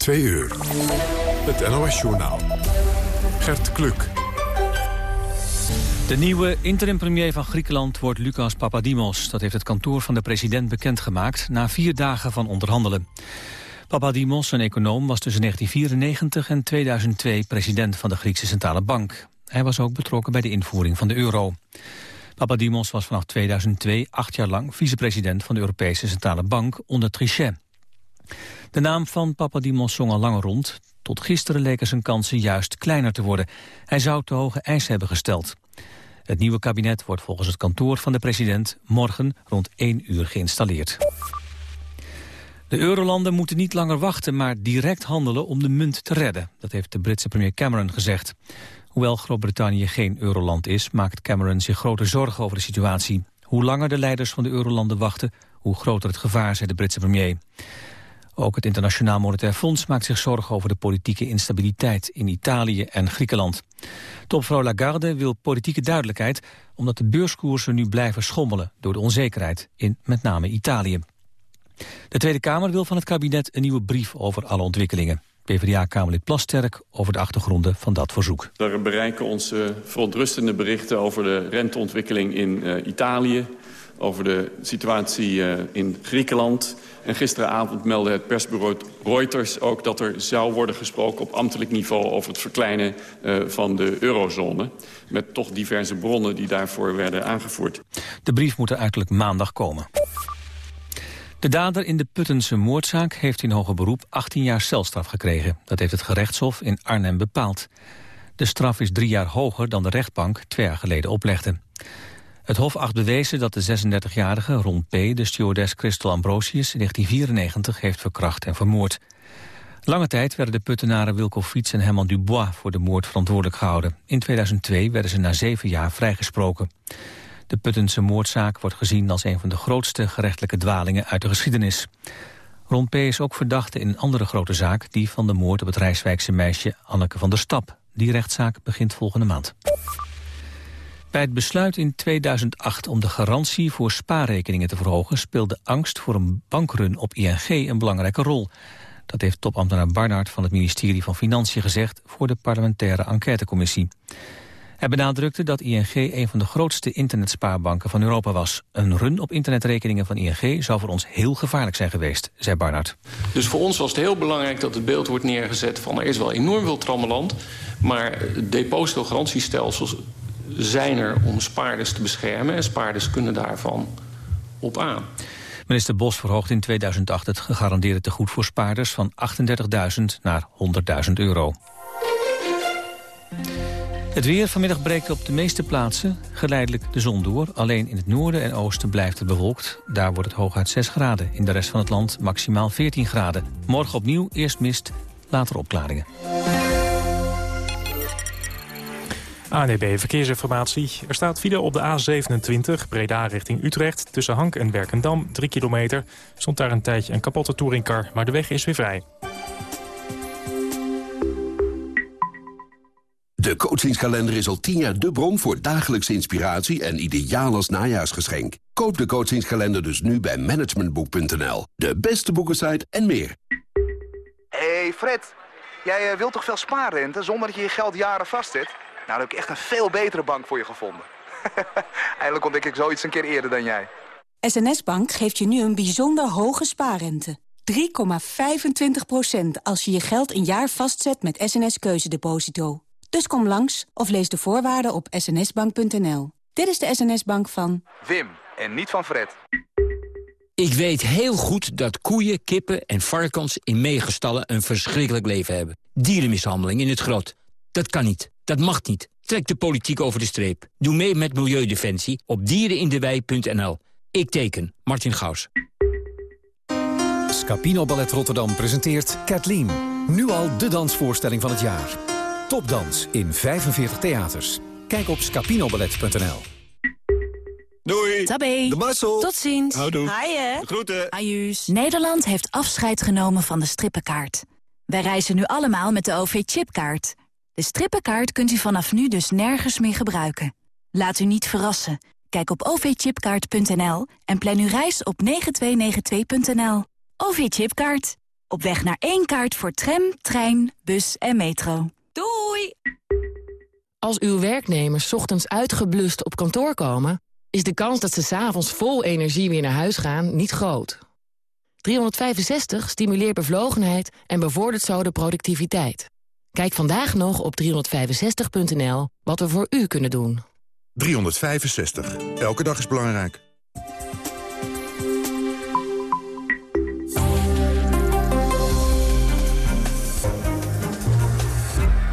Twee uur. Het NOS-journaal. Gert Kluk. De nieuwe interim-premier van Griekenland wordt Lucas Papadimos. Dat heeft het kantoor van de president bekendgemaakt... na vier dagen van onderhandelen. Papadimos, een econoom, was tussen 1994 en 2002 president van de Griekse Centrale Bank. Hij was ook betrokken bij de invoering van de euro. Papadimos was vanaf 2002 acht jaar lang vicepresident van de Europese Centrale Bank onder Trichet. De naam van Papadimos zong al langer rond. Tot gisteren leken zijn kansen juist kleiner te worden. Hij zou te hoge eisen hebben gesteld. Het nieuwe kabinet wordt volgens het kantoor van de president morgen rond 1 uur geïnstalleerd. De eurolanden moeten niet langer wachten, maar direct handelen om de munt te redden. Dat heeft de Britse premier Cameron gezegd. Hoewel Groot-Brittannië geen euroland is, maakt Cameron zich grote zorgen over de situatie. Hoe langer de leiders van de eurolanden wachten, hoe groter het gevaar, zei de Britse premier. Ook het Internationaal Monetair Fonds maakt zich zorgen over de politieke instabiliteit in Italië en Griekenland. Topvrouw Lagarde wil politieke duidelijkheid omdat de beurskoersen nu blijven schommelen door de onzekerheid in met name Italië. De Tweede Kamer wil van het kabinet een nieuwe brief over alle ontwikkelingen. PvdA-Kamerlid Plasterk over de achtergronden van dat verzoek. We bereiken uh, verontrustende berichten over de renteontwikkeling in uh, Italië... over de situatie uh, in Griekenland... En gisteravond meldde het persbureau Reuters ook dat er zou worden gesproken op ambtelijk niveau over het verkleinen uh, van de eurozone. Met toch diverse bronnen die daarvoor werden aangevoerd. De brief moet er uiterlijk maandag komen. De dader in de Puttense moordzaak heeft in hoger beroep 18 jaar celstraf gekregen. Dat heeft het gerechtshof in Arnhem bepaald. De straf is drie jaar hoger dan de rechtbank twee jaar geleden oplegde. Het Hof acht bewezen dat de 36-jarige Ron P. de stewardess Christel Ambrosius in 1994 heeft verkracht en vermoord. Lange tijd werden de puttenaren Wilco Fiets en Herman Dubois voor de moord verantwoordelijk gehouden. In 2002 werden ze na zeven jaar vrijgesproken. De Puttense moordzaak wordt gezien als een van de grootste gerechtelijke dwalingen uit de geschiedenis. Ron P. is ook verdachte in een andere grote zaak, die van de moord op het Rijswijkse meisje Anneke van der Stap. Die rechtszaak begint volgende maand. Bij het besluit in 2008 om de garantie voor spaarrekeningen te verhogen... speelde angst voor een bankrun op ING een belangrijke rol. Dat heeft topambtenaar Barnard van het ministerie van Financiën gezegd... voor de parlementaire enquêtecommissie. Hij benadrukte dat ING een van de grootste internetspaarbanken van Europa was. Een run op internetrekeningen van ING zou voor ons heel gevaarlijk zijn geweest, zei Barnard. Dus voor ons was het heel belangrijk dat het beeld wordt neergezet van... er is wel enorm veel trammeland, maar depositogarantiestelsels zijn er om spaarders te beschermen... en spaarders kunnen daarvan op aan. Minister Bos verhoogt in 2008 het gegarandeerde tegoed voor spaarders... van 38.000 naar 100.000 euro. Het weer vanmiddag breekt op de meeste plaatsen geleidelijk de zon door. Alleen in het noorden en oosten blijft het bewolkt. Daar wordt het hooguit 6 graden. In de rest van het land maximaal 14 graden. Morgen opnieuw eerst mist, later opklaringen. ANEB Verkeersinformatie. Er staat file op de A27 Breda richting Utrecht. Tussen Hank en Werkendam, 3 kilometer. Stond daar een tijdje een kapotte touringcar, maar de weg is weer vrij. De coachingskalender is al 10 jaar de bron voor dagelijkse inspiratie en ideaal als najaarsgeschenk. Koop de coachingskalender dus nu bij managementboek.nl. De beste boekensite en meer. Hey Fred, jij wilt toch veel spaarrente zonder dat je je geld jaren vastzet? Nou, dan heb ik echt een veel betere bank voor je gevonden. Eindelijk ontdek ik zoiets een keer eerder dan jij. SNS Bank geeft je nu een bijzonder hoge spaarrente. 3,25% als je je geld een jaar vastzet met SNS Keuzedeposito. Dus kom langs of lees de voorwaarden op snsbank.nl. Dit is de SNS-bank van... Wim, en niet van Fred. Ik weet heel goed dat koeien, kippen en varkens in meegestallen een verschrikkelijk leven hebben. Dierenmishandeling in het grot. Dat kan niet. Dat mag niet. Trek de politiek over de streep. Doe mee met Milieudefensie op dierenindewei.nl. Ik teken. Martin Gaus. Scapino Ballet Rotterdam presenteert Kathleen. Nu al de dansvoorstelling van het jaar. Topdans in 45 theaters. Kijk op scapinoballet.nl. Doei. Tabé. De Marcel. Tot ziens. Houdoe. Haaien. Groeten. Ajuus. Nederland heeft afscheid genomen van de strippenkaart. Wij reizen nu allemaal met de OV-chipkaart. De strippenkaart kunt u vanaf nu dus nergens meer gebruiken. Laat u niet verrassen. Kijk op ovchipkaart.nl en plan uw reis op 9292.nl. OV-chipkaart. Op weg naar één kaart voor tram, trein, bus en metro. Doei! Als uw werknemers ochtends uitgeblust op kantoor komen... is de kans dat ze s'avonds vol energie weer naar huis gaan niet groot. 365 stimuleert bevlogenheid en bevordert zo de productiviteit. Kijk vandaag nog op 365.nl wat we voor u kunnen doen. 365. Elke dag is belangrijk.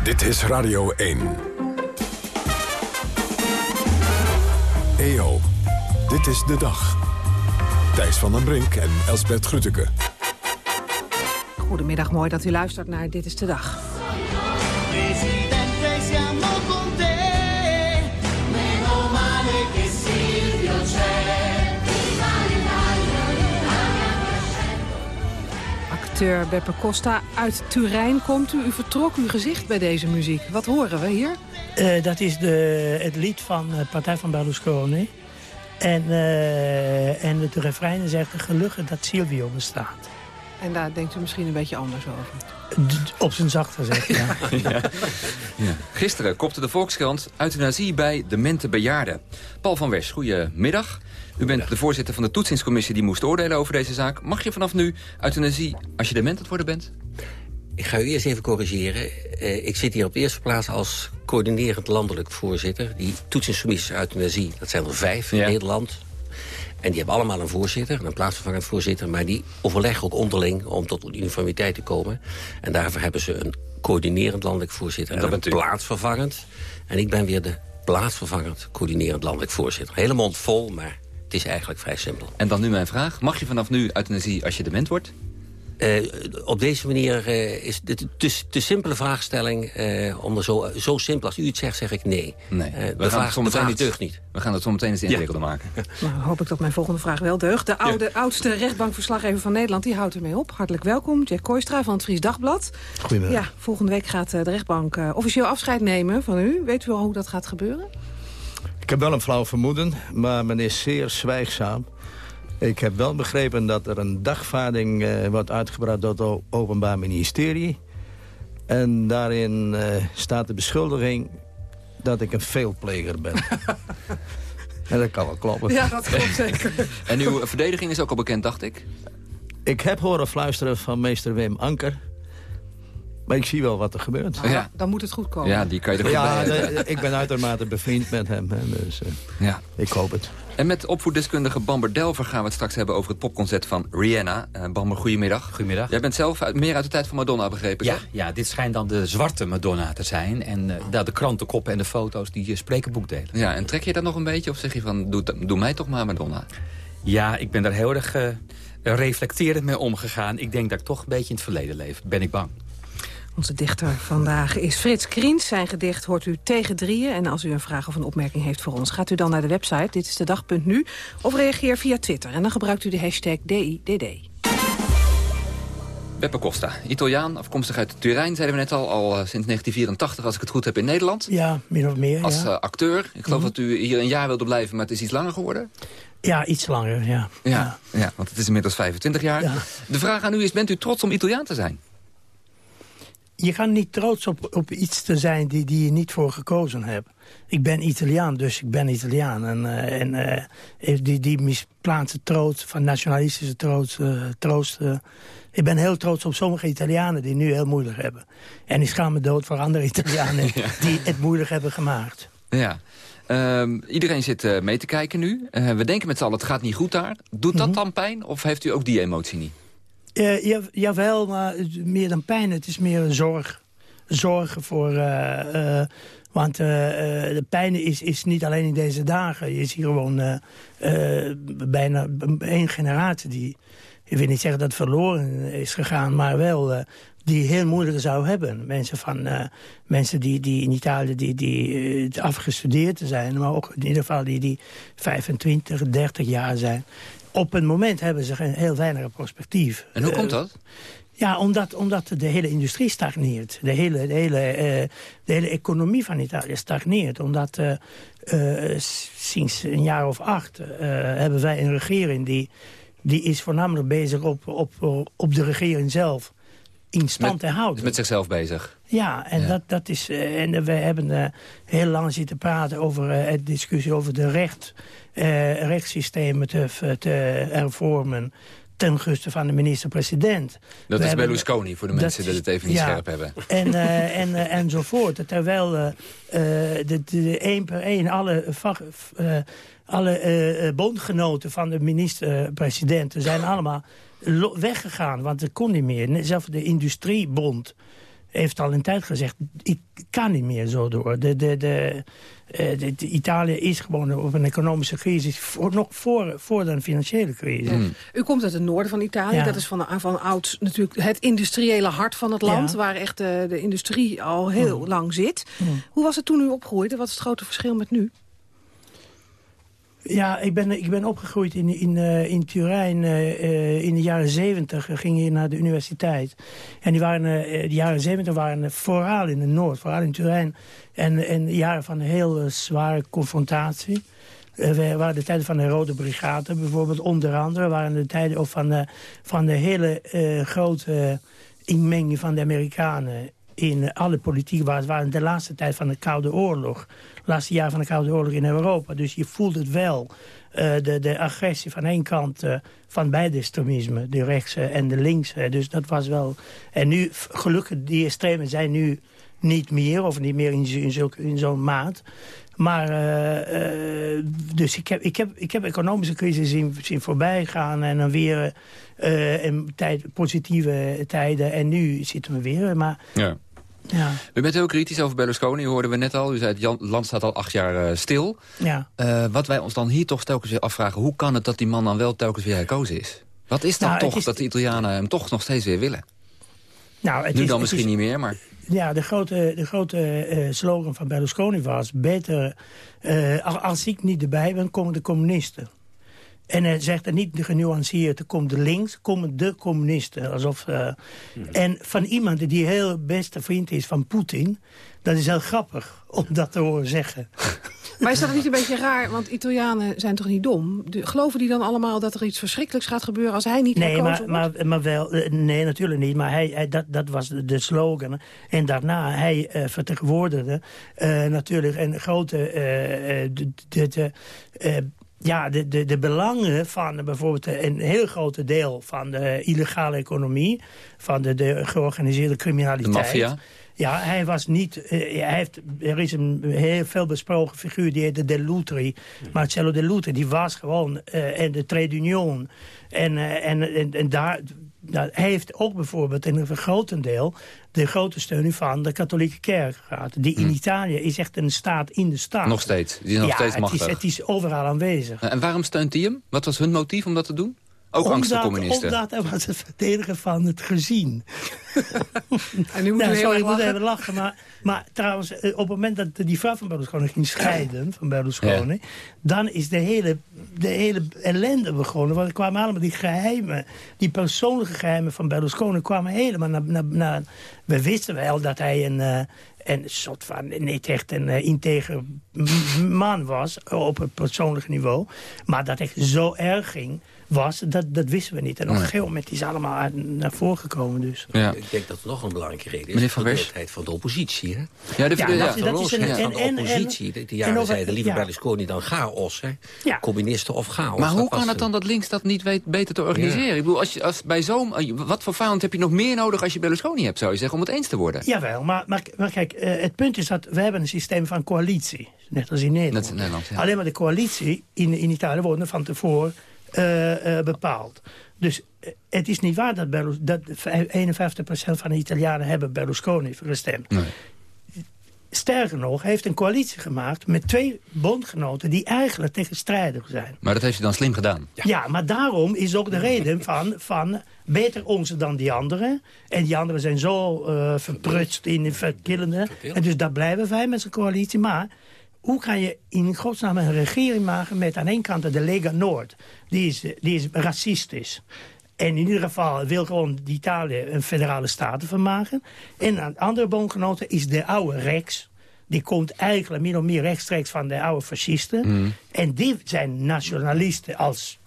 Dit is Radio 1. EO, dit is de dag. Thijs van den Brink en Elsbert Grütke. Goedemiddag, mooi dat u luistert naar Dit is de Dag. Acteur Beppe Costa uit Turijn komt u. U vertrok uw gezicht bij deze muziek. Wat horen we hier? Uh, dat is de, het lied van de Partij van Berlusconi. En, uh, en het refrein zegt gelukkig dat Silvio bestaat. En daar denkt u misschien een beetje anders over? Op zijn zacht gezegd, ja. ja. ja. Gisteren kopte de Volkskrant euthanasie bij demente bejaarden. Paul van Wers, goedemiddag. U bent de voorzitter van de toetsingscommissie die moest oordelen over deze zaak. Mag je vanaf nu euthanasie als je dement aan het worden bent? Ik ga u eerst even corrigeren. Uh, ik zit hier op de eerste plaats als coördinerend landelijk voorzitter. Die toetsingscommissies euthanasie, dat zijn er vijf in Nederland. En die hebben allemaal een voorzitter, een plaatsvervangend voorzitter... maar die overleggen ook onderling om tot uniformiteit te komen. En daarvoor hebben ze een coördinerend landelijk voorzitter... en, en een plaatsvervangend. En ik ben weer de plaatsvervangend coördinerend landelijk voorzitter. Hele mond vol, maar het is eigenlijk vrij simpel. En dan nu mijn vraag. Mag je vanaf nu euthanasie als je dement wordt? Uh, op deze manier uh, is het te, te simpele vraagstelling. Uh, om er zo, zo simpel als u het zegt, zeg ik nee. nee. de, we vraag, de vraag deugt niet. We gaan het zo meteen eens ingewikkelder ja. maken. Nou, hoop ik dat mijn volgende vraag wel deugt. De oude, ja. oudste rechtbankverslaggever van Nederland die houdt ermee op. Hartelijk welkom, Jack Kooistra van het Fries Dagblad. Goedemiddag. Ja, volgende week gaat de rechtbank officieel afscheid nemen van u. Weet u al hoe dat gaat gebeuren? Ik heb wel een flauw vermoeden, maar men is zeer zwijgzaam. Ik heb wel begrepen dat er een dagvaarding uh, wordt uitgebracht door het Openbaar Ministerie. En daarin uh, staat de beschuldiging dat ik een veelpleger ben. en dat kan wel kloppen. Ja, dat klopt zeker. en uw verdediging is ook al bekend, dacht ik? Ik heb horen fluisteren van meester Wim Anker... Maar ik zie wel wat er gebeurt. Nou, ja. Dan moet het goed komen. Ja, die kan je er goed ja, bij de, ik ben uitermate bevriend met hem. Hè, dus uh, ja. ik hoop het. En met opvoeddeskundige Bamber Delver gaan we het straks hebben over het popconcert van Rihanna. Uh, Bamber, goedemiddag. Goedemiddag. Jij bent zelf uit, meer uit de tijd van Madonna, begrepen ja, Ja, dit schijnt dan de zwarte Madonna te zijn. En uh, de krantenkoppen en de foto's die spreken boekdelen. Ja, en trek je dat nog een beetje? Of zeg je van, doe, doe mij toch maar Madonna? Ja, ik ben daar heel erg reflecterend mee omgegaan. Ik denk dat ik toch een beetje in het verleden leef. Ben ik bang. Onze dichter vandaag is Frits Kriens. Zijn gedicht hoort u tegen drieën. En als u een vraag of een opmerking heeft voor ons... gaat u dan naar de website dit is de dag.nu of reageer via Twitter. En dan gebruikt u de hashtag DIDD. Beppe Costa, Italiaan, afkomstig uit Turijn, zeiden we net al, al sinds 1984, als ik het goed heb, in Nederland. Ja, min of meer, Als ja. uh, acteur. Ik geloof mm -hmm. dat u hier een jaar wilde blijven, maar het is iets langer geworden. Ja, iets langer, ja. Ja, ja. ja want het is inmiddels 25 jaar. Ja. De vraag aan u is, bent u trots om Italiaan te zijn? Je kan niet trots op, op iets te zijn die, die je niet voor gekozen hebt. Ik ben Italiaan, dus ik ben Italiaan. En, uh, en uh, die, die misplaatste troost, van nationalistische troost... Uh, troost ik ben heel trots op sommige Italianen die nu heel moeilijk hebben. En ik schaam me dood voor andere Italianen ja. die het moeilijk hebben gemaakt. Ja. Um, iedereen zit mee te kijken nu. we denken met z'n allen, het gaat niet goed daar. Doet dat mm -hmm. dan pijn of heeft u ook die emotie niet? Uh, ja, jawel, maar meer dan pijn. Het is meer een zorg. Zorgen voor... Uh, uh, want de pijn is, is niet alleen in deze dagen. Je ziet gewoon bijna één generatie die... Ik wil niet zeggen dat verloren is gegaan, maar wel... die heel moeilijk zou hebben. Mensen, van, mensen die, die in Italië die, die afgestudeerd zijn... maar ook in ieder geval die, die 25, 30 jaar zijn op een moment hebben ze een heel weinig perspectief. En hoe komt dat? Uh, ja, omdat, omdat de hele industrie stagneert. De hele, de hele, uh, de hele economie van Italië stagneert. Omdat uh, sinds een jaar of acht hebben wij een regering die die is voornamelijk bezig op, op, op de regering zelf in stand te houden. Met zichzelf bezig? Ja, en, Dat, dat is, en we hebben heel lang zitten praten over het discussie over de recht, rechtssystemen te, te hervormen ten gunste van de minister-president. Dat is Berlusconi, voor de mensen die het even niet scherp hebben. En, uh, en, uh, enzovoort. Terwijl uh, de, de één per één alle, alle bondgenoten van de minister-president... zijn allemaal weggegaan, want het kon niet meer. Zelfs de industriebond heeft al een tijd gezegd... ik kan niet meer zo door. De, de, de, de, de Italië is gewoon op een economische crisis... Voor, nog voor, voor de financiële crisis. Mm. U komt uit het noorden van Italië. Ja. Dat is van, van oud natuurlijk het industriële hart van het land... Ja. waar echt de, de, industrie al heel mm. lang zit. Mm. Hoe was het toen u opgroeide? Wat is het grote verschil met nu? Ja, ik ben, ik ben opgegroeid in, in, uh, in Turijn uh, in de jaren zeventig. ging je naar de universiteit. En die waren, de jaren zeventig waren vooral in het noord, vooral in Turijn. En, en jaren van heel zware confrontatie. we waren de tijden van de Rode Brigade bijvoorbeeld, onder andere. waren de tijden ook van, de, van de hele grote inmenging van de Amerikanen in alle politiek was, waren de laatste tijd van de Koude Oorlog. De laatste jaar van de Koude Oorlog in Europa. Dus je voelt het wel. Uh, de, de agressie van één kant uh, van beide extremismen. De rechtse en de linkse. Dus dat was wel... En nu, gelukkig, die extremen zijn nu niet meer. Of niet meer in, in zo'n maat. Maar, uh, dus ik heb, ik, heb, ik heb economische crisis zien, zien voorbij gaan. En dan weer uh, tijd, positieve tijden. En nu zitten we weer. Maar ja. Ja. U bent heel kritisch over Berlusconi, hoorden we net al. U zei het land staat al acht jaar uh, stil. Ja. Uh, wat wij ons dan hier toch telkens weer afvragen... hoe kan het dat die man dan wel telkens weer herkozen is? Wat is dat nou, toch is... dat de Italianen hem toch nog steeds weer willen? Nou, het nu is, dan misschien is... niet meer, maar... Ja, de grote, de grote uh, slogan van Berlusconi was... beter, als ik niet erbij ben, komen de communisten. En hij zegt er niet genuanceerd, er komt de links, komen de communisten. Alsof, uh, En van iemand die heel beste vriend is van Poetin... dat is heel grappig om dat te horen zeggen. Maar is dat niet een beetje raar? Want Italianen zijn toch niet dom? De, geloven die dan allemaal dat er iets verschrikkelijks gaat gebeuren... als hij niet nee, maar? Maar, maar wel, nee, natuurlijk niet. Maar hij, hij, dat, dat was de slogan. En daarna, hij uh, vertegenwoordigde uh, natuurlijk een grote... de, de, de ja, de, de, de belangen van bijvoorbeeld een heel groot deel van de illegale economie, van de, de georganiseerde criminaliteit. De maffia? Ja, hij was niet... Uh, hij heeft, er is een heel veel besproken figuur, die heette De Lutri. Marcello De Lutri, die was gewoon uh, in de Trade Union. En, uh, en, en, en daar... Nou, hij heeft ook bijvoorbeeld in een grotendeel de grote steun van de katholieke kerk gehad. Die in Italië is echt een staat in de staat. Nog steeds, die is nog ja, steeds machtig. Het is, het is overal aanwezig. En waarom steunt hij hem? Wat was hun motief om dat te doen? Ook omdat, angst voor communisten? Omdat hij was het verdediger van het gezien. en nu moet nou, sorry, ik moet even lachen. Maar, maar trouwens, op het moment dat die vrouw van Berlusconi ging scheiden... van Berlusconi, ja. dan is de hele, de hele ellende begonnen. Want er kwamen allemaal die geheimen... die persoonlijke geheimen van Berlusconi kwamen helemaal naar... naar, naar we wisten wel dat hij een... Uh, een soort van, niet echt een uh, integer man was op het persoonlijke niveau. Maar dat het zo erg ging was, dat, dat wisten we niet. En op een gegeven moment is allemaal uit, naar voren gekomen. Dus. Ja. Ik denk dat het nog een belangrijke reden is. Meneer Van de van de oppositie. Hè? Ja, de, ja, ja, dat, dat is een, en, van de oppositie. En, de jaren zeiden liever ja. Berlusconi dan chaos. Hè? Ja. Communisten of chaos. Maar hoe kan het dan dat links dat niet weet beter te organiseren? Ja. Ik bedoel, als je, als bij zo'n... Wat voor vijand heb je nog meer nodig als je Berlusconi hebt, zou je zeggen, om het eens te worden? Jawel, maar, maar, maar kijk, uh, het punt is dat we hebben een systeem van coalitie. Net als in Nederland. Net in Nederland Alleen maar de coalitie in, in Italië worden van tevoren uh, uh, bepaald. Dus uh, het is niet waar dat, Berlus, dat 51% van de Italianen hebben Berlusconi gestemd. Nee. Sterker nog, heeft een coalitie gemaakt met twee bondgenoten die eigenlijk tegenstrijdig zijn. Maar dat heeft hij dan slim gedaan. Ja, ja maar daarom is ook de reden van, van beter onze dan die anderen. En die anderen zijn zo verprutst in de verkillende. En dus daar blijven wij met zijn coalitie. Maar hoe kan je in godsnaam een regering maken met aan één kant de Lega Noord. Die is, die is racistisch. En in ieder geval wil gewoon Italië een federale staten van maken. En aan de andere bondgenoten is de oude Rex. Die komt eigenlijk min of meer rechtstreeks van de oude fascisten. Mm. En die zijn nationalisten als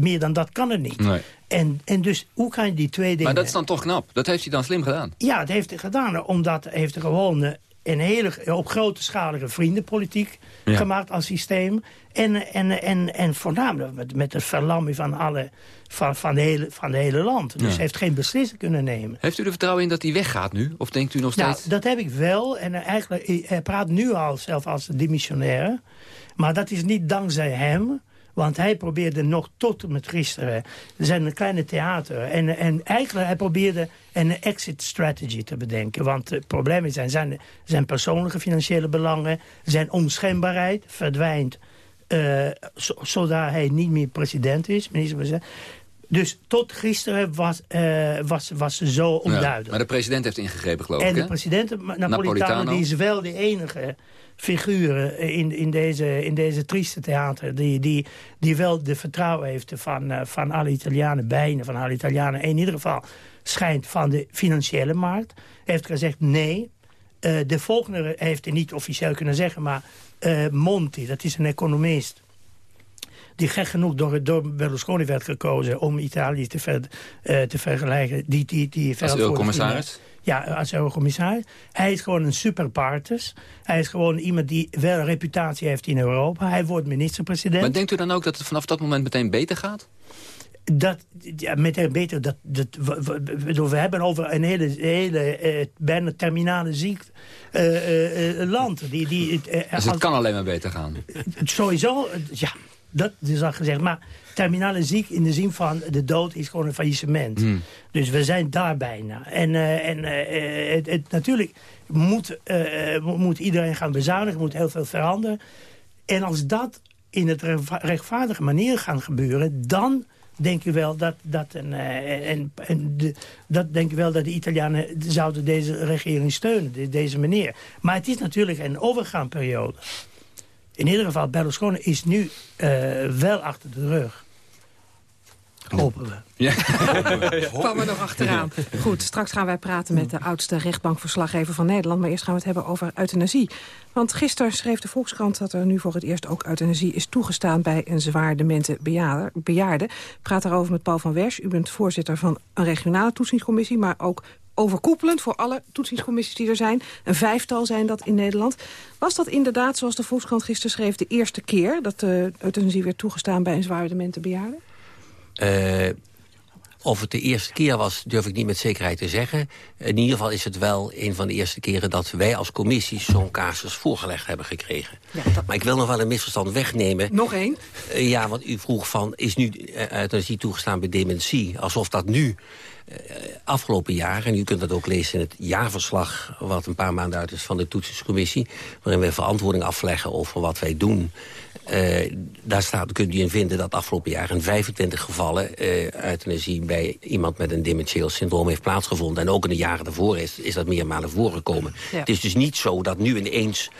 meer dan dat kan het niet. Nee. En, en dus hoe kan je die twee dingen... Maar dat is dan toch knap. Dat heeft hij dan slim gedaan. Ja, het heeft hij gedaan, omdat hij heeft gewoon eh, een hele, op grote schalige vriendenpolitiek Ja. gemaakt als systeem. En, en, en, en voornamelijk met, met het verlamming van, alle, van, van, de hele, van de hele land. Dus Ja. hij heeft geen beslissing kunnen nemen. Heeft u er vertrouwen in dat hij weggaat nu? Of denkt u nog Nou, steeds... dat heb ik wel. En eigenlijk, hij- hij praat nu al zelf als demissionaire. Maar dat is niet dankzij hem. Want hij probeerde nog tot en met gisteren. Er zijn een kleine theater. En, en eigenlijk hij probeerde een exit strategy te bedenken. Want het probleem zijn zijn, zijn persoonlijke financiële belangen. Zijn onschendbaarheid verdwijnt. eh, zo, zodat hij niet meer president is. Minister dus tot gisteren was, eh, was, was ze zo Ja, onduidelijk. maar de president heeft ingegrepen, geloof En ik, de hè? president Napolitano, Napolitano. die is wel de enige figuur in, in, deze, in deze trieste theater... die, die, die wel de vertrouwen heeft van, eh, van alle Italianen, bijna van alle Italianen... in ieder geval schijnt van de financiële markt. Heeft gezegd nee. Eh, de volgende heeft hij niet officieel kunnen zeggen... maar eh, Monti, dat is een economist die gek genoeg door, door Berlusconi werd gekozen... om Italië te, ver, te vergelijken. Die, die, die eurocommissaris? Ja, als eurocommissaris. Hij is gewoon een superpartus. Hij is gewoon iemand die wel een reputatie heeft in Europa. Hij wordt minister-president. Maar denkt u dan ook dat het vanaf dat moment meteen beter gaat? Dat, ja, meteen beter, dat, dat, we, we- hebben over een hele, hele eh, bijna terminale ziekte eh, eh, eh, land. Die, die, eh, Dus het als- kan alleen maar beter gaan. sowieso, het- ja, dat is al gezegd. Maar terminale ziek in de zin van de dood is gewoon een faillissement. Hmm. Dus we zijn daar bijna. En, eh, en eh, het, het- natuurlijk moet, eh, mo- moet iedereen gaan bezuinigen, moet heel veel veranderen. En als dat in het rechtva- rechtvaardige manier gaat gebeuren, dan denk je wel dat, dat, een, en, en de, dat denk ik wel dat de Italianen zouden deze regering steunen, de- deze meneer. Maar het is natuurlijk een overgangsperiode. In ieder geval, Berlusconi is nu eh, wel achter de rug. Hopen we. Ja. Kwam er nog achteraan. Goed, straks gaan wij praten met de oudste rechtbankverslaggever van Nederland. Maar eerst gaan we het hebben over euthanasie. Want gisteren schreef de Volkskrant dat er nu voor het eerst ook euthanasie is toegestaan bij een zwaar demente bejaarde. bejaarde. Ik praat daarover met Paul van Wersch. U bent voorzitter van een regionale toetsingscommissie, maar ook overkoepelend voor alle toetsingscommissies die er zijn. Een vijftal zijn dat in Nederland. Was dat inderdaad, zoals de Volkskrant gisteren schreef, de eerste keer dat de euthanasie werd toegestaan bij een zwaar demente bejaarde? Eh, of het de eerste keer was, durf ik niet met zekerheid te zeggen. In ieder geval is het wel een van de eerste keren... dat wij als commissie zo'n casus voorgelegd hebben gekregen. Maar ik wil nog wel een misverstand wegnemen. Nog één? Eh, ja, want u vroeg van, is nu eh, euthanasie toegestaan bij dementie? Alsof dat nu eh, afgelopen jaar, en u kunt dat ook lezen in het jaarverslag... wat een paar maanden uit is van de toetsingscommissie... waarin we verantwoording afleggen over wat wij doen... Eh, daar staat, kunt u in vinden dat afgelopen jaar in 25 gevallen... eh euthanasie bij iemand met een dementieel syndroom heeft plaatsgevonden. En ook in de jaren daarvoor is, is dat meermalen voorgekomen. Ja. Het is dus niet zo dat nu ineens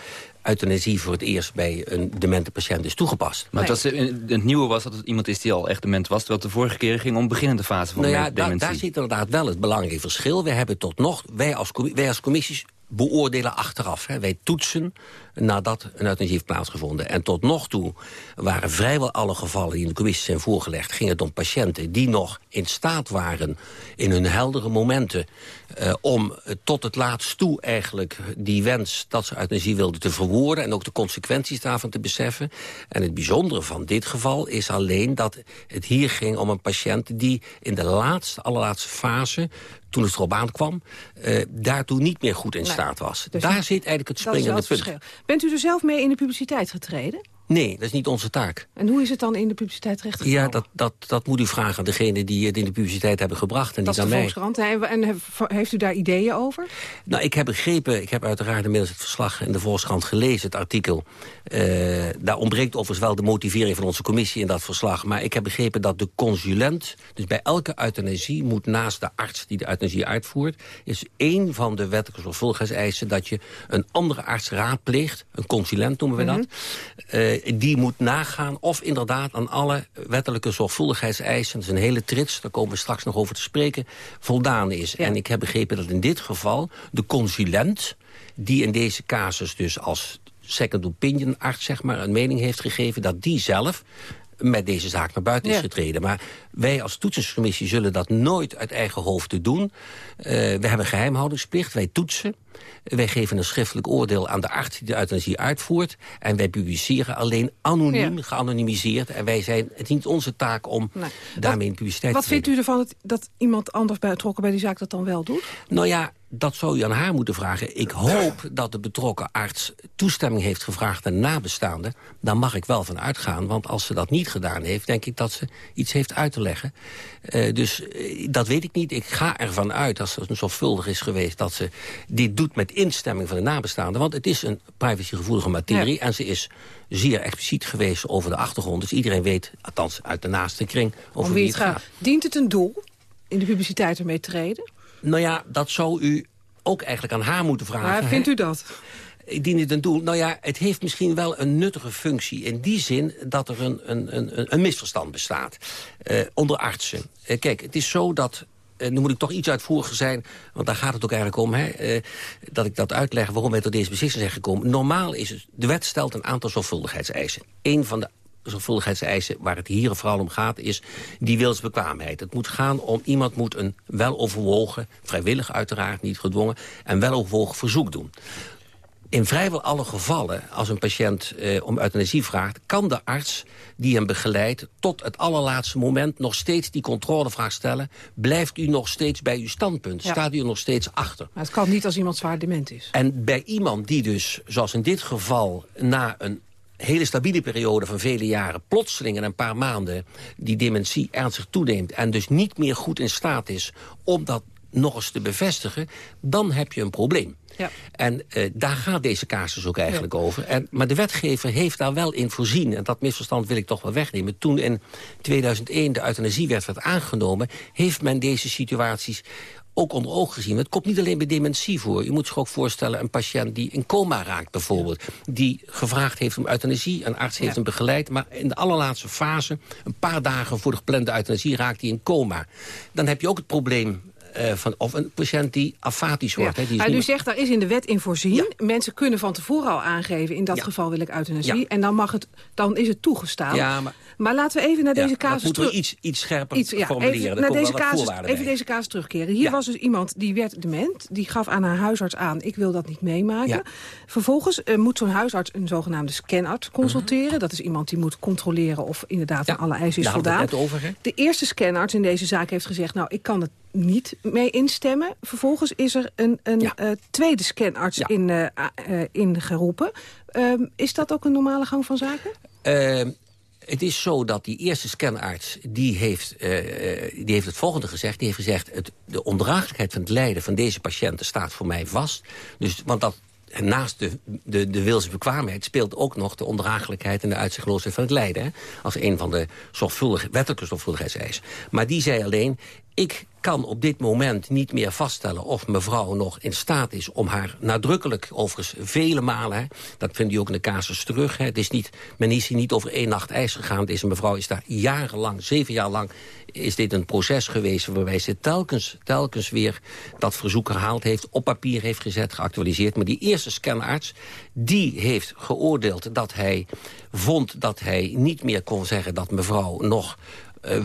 euthanasie voor het eerst bij een demente patiënt is toegepast. Maar het, was, eh, het nieuwe was dat het iemand is die al echt dement was... terwijl het de vorige keer ging om beginnende fase van Nou ja, dementie. daar zit inderdaad wel het belangrijke verschil. We hebben tot nog, wij als, wij als commissies beoordelen achteraf. Hè. Wij toetsen nadat een euthanasie heeft plaatsgevonden. En tot nog toe waren vrijwel alle gevallen die in de commissie zijn voorgelegd... ging het om patiënten die nog in staat waren in hun heldere momenten... eh, om tot het laatst toe eigenlijk die wens dat ze euthanasie wilden te verwoorden... en ook de consequenties daarvan te beseffen. En het bijzondere van dit geval is alleen dat het hier ging om een patiënt... die in de laatste, allerlaatste fase toen het erop aankwam, eh, daartoe niet meer goed in Nee. staat was. Dus Daar zit eigenlijk het springende punt. verschil. Bent u er zelf mee in de publiciteit getreden? Nee, dat is niet onze taak. En hoe is het dan in de publiciteit terechtgekomen? Ja, dat, dat, dat moet u vragen aan degene die het in de publiciteit hebben gebracht en dat is de aan. Volkskrant. En en he- heeft u daar ideeën over? Nou, ik heb begrepen, ik heb uiteraard inmiddels het verslag in de Volkskrant gelezen, het artikel. Eh, daar ontbreekt overigens wel de motivering van onze commissie in dat verslag. Maar ik heb begrepen dat de consulent, dus bij elke euthanasie moet naast de arts die de euthanasie uitvoert, is één van de wettelijke zorgvuldigheidseisen dat je een andere arts raadpleegt, een consulent noemen we dat. Eh, die moet nagaan of inderdaad aan alle wettelijke zorgvuldigheidseisen, dat is een hele trits, daar komen we straks nog over te spreken, voldaan is. En ik heb begrepen dat in dit geval de consulent, die in deze casus dus als second opinion arts zeg maar, een mening heeft gegeven... dat die zelf met deze zaak naar buiten is getreden. Maar wij als toetsingscommissie zullen dat nooit uit eigen hoofd doen. Uh, we hebben geheimhoudingsplicht, wij toetsen. Wij geven een schriftelijk oordeel aan de arts die de euthanasie uitvoert. En wij publiceren alleen anoniem, geanonimiseerd. En wij zijn, het is niet onze taak om daarmee in publiciteit wat te Wat vindt u ervan dat, dat iemand anders betrokken bij die zaak dat dan wel doet? Nou ja, dat zou u aan haar moeten vragen. Ik hoop dat de betrokken arts toestemming heeft gevraagd aan nabestaanden. Daar mag ik wel van uitgaan, want als ze dat niet gedaan heeft... denk ik dat ze iets heeft uit te leggen. Uh, dus uh, dat weet ik niet. Ik ga ervan uit, als het zorgvuldig is geweest... dat ze dit doet met instemming van de nabestaanden. Want het is een privacygevoelige materie... Ja. en ze is zeer expliciet geweest over de achtergrond. Dus iedereen weet, althans uit de naaste kring, over wie het gaat. gaat. Dient het een doel in de publiciteit ermee treden? Nou ja, dat zou u ook eigenlijk aan haar moeten vragen. Maar vindt u dat? Dient het een doel? Nou ja, het heeft misschien wel een nuttige functie... in die zin dat er een, een, een, een misverstand bestaat uh, onder artsen. Uh, kijk, het is zo dat... Uh, nu moet ik toch iets uitvoeriger zijn, want daar gaat het ook eigenlijk om... Hè, dat ik dat uitleg waarom wij tot deze beslissing zijn gekomen. Normaal is het, de wet stelt een aantal zorgvuldigheidseisen. Eén van de zorgvuldigheidseisen waar het hier vooral om gaat... is die wilsbekwaamheid. Het moet gaan om iemand moet een weloverwogen, vrijwillig uiteraard, niet gedwongen... en weloverwogen verzoek doen. In vrijwel alle gevallen, als een patiënt eh, om euthanasie vraagt... kan de arts die hem begeleidt tot het allerlaatste moment... nog steeds die controlevraag stellen. Blijft u nog steeds bij uw standpunt? Ja. Staat u er nog steeds achter? Maar het kan niet als iemand zwaar dement is. En bij iemand die dus, zoals in dit geval... na een hele stabiele periode van vele jaren... plotseling in een paar maanden die dementie ernstig toeneemt... en dus niet meer goed in staat is om dat nog eens te bevestigen... dan heb je een probleem. Ja. En uh, daar gaat deze casus ook eigenlijk ja. over. En, maar de wetgever heeft daar wel in voorzien. En dat misverstand wil ik toch wel wegnemen. Toen in 2001 de euthanasiewet werd aangenomen... heeft men deze situaties ook onder ogen gezien. Het komt niet alleen bij dementie voor. Je moet zich ook voorstellen een patiënt die in coma raakt bijvoorbeeld. Die gevraagd heeft om euthanasie. Een arts heeft hem begeleid. Maar in de allerlaatste fase, een paar dagen voor de geplande euthanasie... raakt hij in coma. Dan heb je ook het probleem uh, van, of een patiënt die afatisch wordt. Ja. Die maar u zegt, daar is in de wet in voorzien. Ja. Mensen kunnen van tevoren al aangeven... in dat geval wil ik euthanasie. En dan, mag het, dan is het toegestaan. Ja, maar, maar laten we even naar deze casus moeten we iets, iets scherper iets, formuleren. Even, naar deze casus, even deze casus terugkeren. Hier was dus iemand die werd dement. Die gaf aan haar huisarts aan, ik wil dat niet meemaken. Vervolgens uh, moet zo'n huisarts een zogenaamde scanarts consulteren. Uh -huh. Dat is iemand die moet controleren of inderdaad aan alle eisen is voldaan. Over, de eerste scanarts in deze zaak heeft gezegd... nou, ik kan het niet mee instemmen. Vervolgens is er een, een ja. uh, tweede scanarts ja. in, uh, uh, ingeroepen. is dat ook een normale gang van zaken? Het is zo dat die eerste scanarts, die heeft, die heeft het volgende gezegd. Die heeft gezegd, het, de ondraaglijkheid van het lijden van deze patiënten staat voor mij vast. Dus, want dat, naast de, de, de speelt ook nog de ondraaglijkheid en de uitzichtloosheid van het lijden. Als een van de zorgvuldige, wettelijke zorgvuldigheidseisen. Maar die zei alleen, ik kan op dit moment niet meer vaststellen of mevrouw nog in staat is om haar nadrukkelijk, overigens vele malen, dat vindt u ook in de casus terug, hè, het is niet, men is hier niet over één nacht ijs gegaan, deze mevrouw is daar jarenlang, zeven jaar lang, is dit een proces geweest waarbij ze telkens, telkens weer dat verzoek herhaald heeft, op papier heeft gezet, geactualiseerd. Maar die eerste scanarts, die heeft geoordeeld dat hij vond dat hij niet meer kon zeggen dat mevrouw nog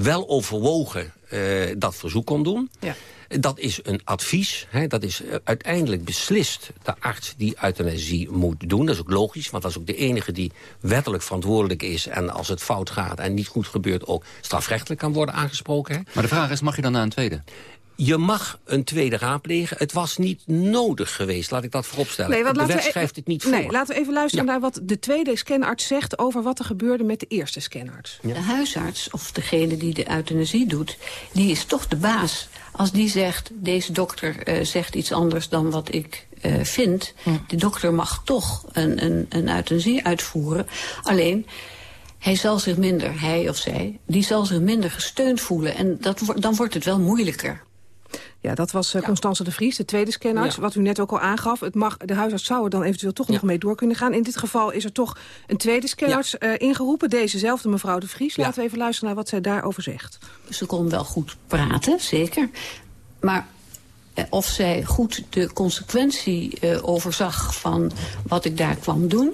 wel overwogen uh, dat verzoek kon doen. Ja. Dat is een advies. Hè. Dat is uh, uiteindelijk beslist de arts die euthanasie moet doen. Dat is ook logisch, want dat is ook de enige die wettelijk verantwoordelijk is... en als het fout gaat en niet goed gebeurt... ook strafrechtelijk kan worden aangesproken. Hè. Maar de vraag is, mag je dan naar een tweede? Je mag een tweede raadplegen. Het was niet nodig geweest, laat ik dat vooropstellen. Nee, de wet we, schrijft het niet voor. Nee, laten we even luisteren ja. naar wat de tweede scanarts zegt... over wat er gebeurde met de eerste scanarts. Ja. De huisarts, of degene die de euthanasie doet... die is toch de baas. Als die zegt, deze dokter uh, zegt iets anders dan wat ik uh, vind... Hm. de dokter mag toch een, een, een euthanasie uitvoeren. Alleen hij zal zich minder, hij of zij, die zal zich minder gesteund voelen. En dat, dan wordt het wel moeilijker. Ja, dat was uh, Constance de Vries, de tweede scanarts. Ja. Wat u net ook al aangaf. Het mag, de huisarts zou er dan eventueel toch ja. nog mee door kunnen gaan. In dit geval is er toch een tweede scanarts ja. uh, ingeroepen. Dezezelfde mevrouw de Vries. Laten we even luisteren naar wat zij daarover zegt. Ze kon wel goed praten, zeker. Maar uh, of zij goed de consequentie overzag van wat ik daar kwam doen...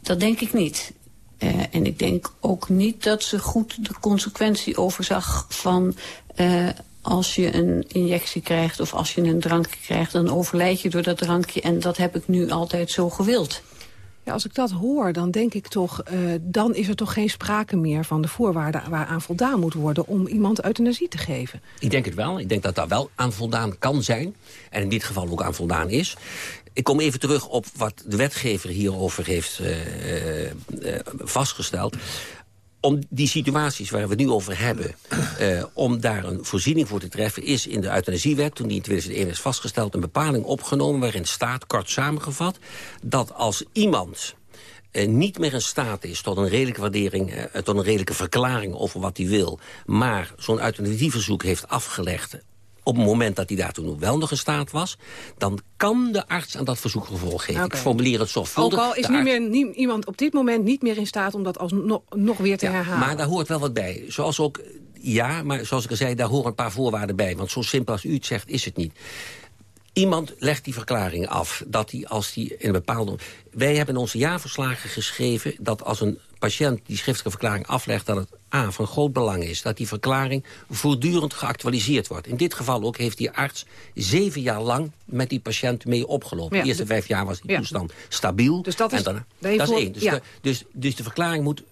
dat denk ik niet. Uh, en ik denk ook niet dat ze goed de consequentie overzag van... Uh, als je een injectie krijgt of als je een drankje krijgt... dan overlijd je door dat drankje en dat heb ik nu altijd zo gewild. Ja, als ik dat hoor, dan denk ik toch... Uh, dan is er toch geen sprake meer van de voorwaarden waaraan voldaan moet worden... om iemand euthanasie te geven. Ik denk het wel. Ik denk dat daar wel aan voldaan kan zijn. En in dit geval ook aan voldaan is. Ik kom even terug op wat de wetgever hierover heeft uh, uh, vastgesteld om die situaties waar we het nu over hebben... Uh, om daar een voorziening voor te treffen... is in de euthanasiewet, toen die in 2001 is vastgesteld... een bepaling opgenomen waarin staat, kort samengevat... dat als iemand uh, niet meer in staat is tot een redelijke waardering... Uh, tot een redelijke verklaring over wat hij wil... maar zo'n euthanasieverzoek heeft afgelegd op het moment dat hij daartoe wel nog in staat was... dan kan de arts aan dat verzoek gevolg geven. Okay. Ik formuleer het zorgvuldig. Ook al is nu meer, nie, iemand op dit moment niet meer in staat... om dat alsnog nog weer te ja, herhalen. Maar daar hoort wel wat bij. Zoals ook, ja, maar zoals ik al zei, daar horen een paar voorwaarden bij. Want zo simpel als u het zegt, is het niet. Iemand legt die verklaring af dat hij als die in een bepaalde... Wij hebben in onze jaarverslagen geschreven dat als een patiënt die schriftelijke verklaring aflegt... dat het A, van groot belang is dat die verklaring voortdurend geactualiseerd wordt. In dit geval ook heeft die arts zeven jaar lang met die patiënt mee opgelopen. Ja, de eerste vijf jaar was die ja. toestand stabiel. Dus dat is, en dan, dat is één. Dus, ja. de, dus, dus de verklaring moet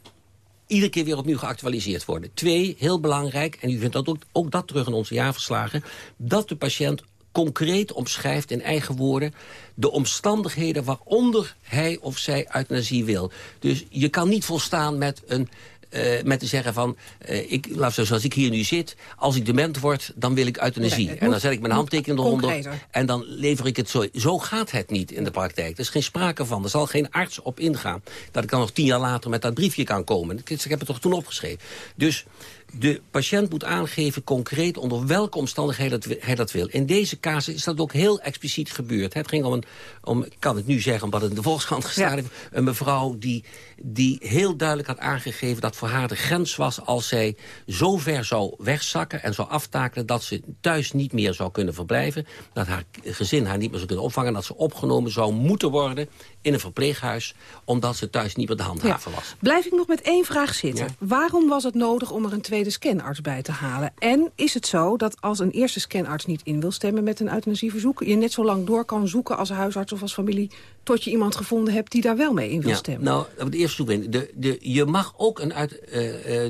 iedere keer weer opnieuw geactualiseerd worden. Twee, heel belangrijk, en u vindt dat ook, ook dat terug in onze jaarverslagen... dat de patiënt concreet omschrijft in eigen woorden... de omstandigheden waaronder hij of zij euthanasie wil. Dus je kan niet volstaan met een uh, met te zeggen van, uh, ik, laat zo, zoals ik hier nu zit... als ik dement word, dan wil ik euthanasie. Nee, en dan zet ik mijn handtekening eronder en dan lever ik het zo. Zo gaat het niet in de praktijk. Er is geen sprake van. Er zal geen arts op ingaan. Dat ik dan nog tien jaar later met dat briefje kan komen. Ik heb het toch toen opgeschreven. Dus de patiënt moet aangeven concreet onder welke omstandigheden hij dat wil. In deze casus is dat ook heel expliciet gebeurd. Het ging om een, om, ik kan het nu zeggen omdat het in de Volkskrant gestaan ja. heeft... een mevrouw die, die heel duidelijk had aangegeven dat voor haar de grens was... als zij zo ver zou wegzakken en zou aftakelen... dat ze thuis niet meer zou kunnen verblijven. Dat haar gezin haar niet meer zou kunnen opvangen. Dat ze opgenomen zou moeten worden in een verpleeghuis... omdat ze thuis niet meer de handhaven was. Blijf ik nog met één vraag zitten. Ja. Waarom was het nodig om er een tweede scanarts bij te halen? En is het zo dat als een eerste scanarts niet in wil stemmen met een euthanasieverzoek... je net zo lang door kan zoeken als huisarts of als familie... tot je iemand gevonden hebt die daar wel mee in wil ja, stemmen? Nou, het eerste zoeken. De, de, je mag ook een uit, uh,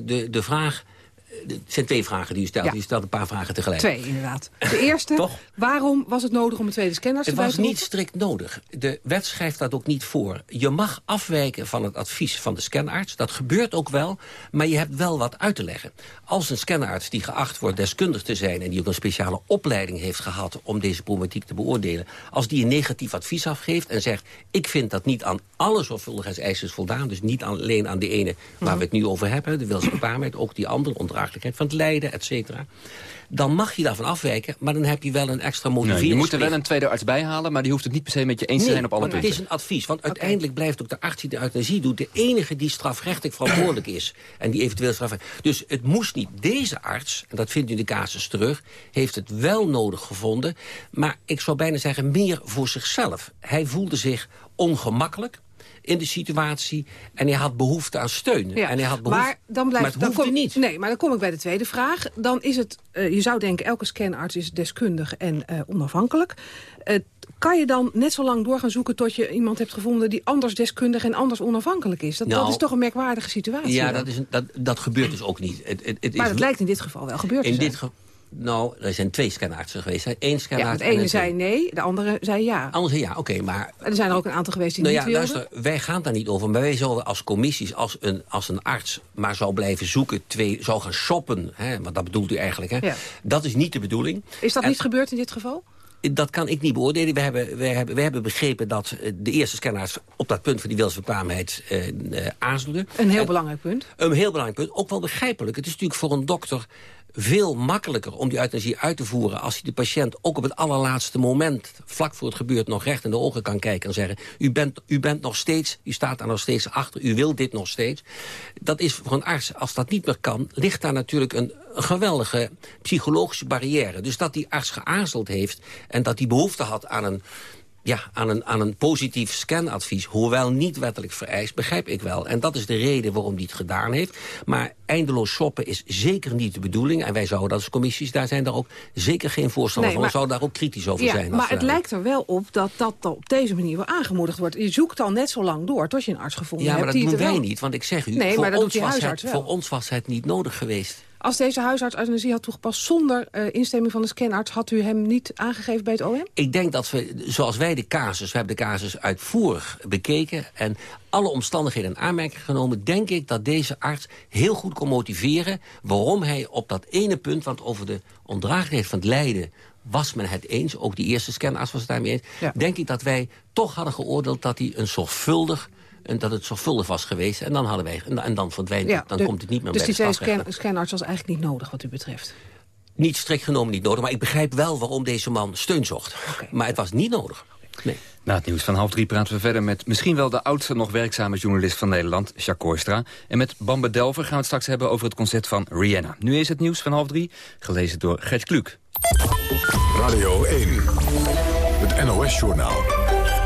de, de vraag het zijn twee vragen die u stelt. Ja. U stelt een paar vragen tegelijk. Twee, inderdaad. De eerste, waarom was het nodig om een tweede scanarts te Het was niet strikt nodig. De wet schrijft dat ook niet voor. Je mag afwijken van het advies van de scanarts. Dat gebeurt ook wel, maar je hebt wel wat uit te leggen. Als een scanarts die geacht wordt deskundig te zijn... en die ook een speciale opleiding heeft gehad om deze problematiek te beoordelen... als die een negatief advies afgeeft en zegt... ik vind dat niet aan alle zorgvuldigheidseisen is voldaan... dus niet alleen aan de ene waar we het nu over hebben... de wilsbekwaamheid, ook die andere ondraaglijkheid van het lijden, et cetera dan mag je daarvan afwijken, maar dan heb je wel een extra motivering. Nee, je moet er wel een tweede arts bij halen, maar die hoeft het niet per se met je eens nee, te zijn op alle punten. het is een advies, want okay. uiteindelijk blijft ook de arts die de euthanasie doet... de enige die strafrechtelijk verantwoordelijk is. En die eventueel straf. Dus het moest niet deze arts, en dat vindt u in de casus terug... heeft het wel nodig gevonden, maar ik zou bijna zeggen meer voor zichzelf. Hij voelde zich ongemakkelijk in de situatie. En hij had behoefte aan steun. Ja, en hij had behoefte, maar dan blijft maar het dan kom, niet. Nee, maar dan kom ik bij de tweede vraag. Dan is het, uh, je zou denken, elke scanarts is deskundig en uh, onafhankelijk. Uh, kan je dan net zo lang door gaan zoeken tot je iemand hebt gevonden... die anders deskundig en anders onafhankelijk is? Dat, nou, dat is toch een merkwaardige situatie? Ja, dat, is een, dat, dat gebeurt dus ook niet. Het, het, het maar is, dat lijkt in dit geval wel gebeurd in te dit geval. Nou, er zijn twee scanartsen geweest. Eén scanarts ja, de ene zei nee, de andere zei ja. De andere zei ja, oké, okay, maar... Er zijn er ook een aantal geweest die nou niet ja, wilden. Luister, wij gaan daar niet over. Maar wij zouden als commissies, als een, als een arts... maar zou blijven zoeken, twee, zou gaan shoppen... Hè, want dat bedoelt u eigenlijk, hè? Ja. Dat is niet de bedoeling. Is dat en, niet gebeurd in dit geval? Dat kan ik niet beoordelen. We hebben, we hebben, we hebben begrepen dat de eerste scanners op dat punt van die wilsbekwaamheid uh, aarzelden. Een heel en, belangrijk punt. Een heel belangrijk punt. Ook wel begrijpelijk. Het is natuurlijk voor een dokter veel makkelijker om die euthanasie uit te voeren... als hij de patiënt ook op het allerlaatste moment... vlak voor het gebeurt nog recht in de ogen kan kijken en zeggen... u bent, u bent nog steeds, u staat daar nog steeds achter, u wilt dit nog steeds. Dat is voor een arts, als dat niet meer kan... ligt daar natuurlijk een, geweldige psychologische barrière. Dus dat die arts geaarzeld heeft en dat hij behoefte had aan een ja, aan, een, aan een positief scanadvies, hoewel niet wettelijk vereist, begrijp ik wel. En dat is de reden waarom hij het gedaan heeft. Maar eindeloos shoppen is zeker niet de bedoeling. En wij zouden als commissies, daar zijn daar ook zeker geen voorstander van. We zouden daar ook kritisch over ja, zijn. Maar het lijkt er wel op dat dat op deze manier wel aangemoedigd wordt. Je zoekt al net zo lang door tot je een arts gevonden hebt. Ja, maar dat doen wij niet, want ik zeg u, nee, voor, ons was het, voor ons was het niet nodig geweest. Als deze huisarts euthanasie had toegepast zonder uh, instemming van de scanarts... had u hem niet aangegeven bij het OM? Ik denk dat we, zoals wij de casus, we hebben de casus uitvoerig bekeken... en alle omstandigheden in aanmerking genomen... denk ik dat deze arts heel goed kon motiveren... waarom hij op dat ene punt, want over de ondraaglijkheid van het lijden was men het eens, ook die eerste scanarts was het daarmee eens... Ja. denk ik dat wij toch hadden geoordeeld dat hij een zorgvuldig en dat het zorgvuldig was geweest. En dan, hadden wij, en dan verdwijnt ja, dan de, komt het niet meer dus bij die de scan, scanarts was eigenlijk niet nodig wat u betreft? Niet strikt genomen niet nodig, maar ik begrijp wel waarom deze man steun zocht. Okay. Maar het was niet nodig. Nee. Na het nieuws van half drie praten we verder met misschien wel de oudste nog werkzame journalist van Nederland, Jacques Kooistra. En met Bambe Delver gaan we het straks hebben over het concert van Rihanna. Nu is het nieuws van half drie, gelezen door Gert Kluk. Radio 1, het NOS-journaal.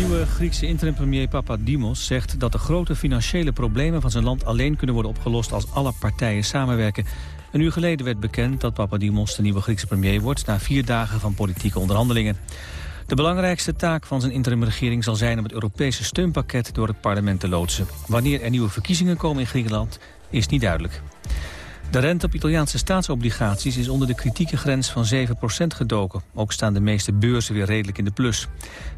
Nieuwe Griekse interim-premier Papadimos zegt dat de grote financiële problemen van zijn land alleen kunnen worden opgelost als alle partijen samenwerken. Een uur geleden werd bekend dat Papadimos de nieuwe Griekse premier wordt na vier dagen van politieke onderhandelingen. De belangrijkste taak van zijn interimregering zal zijn om het Europese steunpakket door het parlement te loodsen. Wanneer er nieuwe verkiezingen komen in Griekenland is niet duidelijk. De rente op Italiaanse staatsobligaties is onder de kritieke grens van 7% gedoken. Ook staan de meeste beurzen weer redelijk in de plus.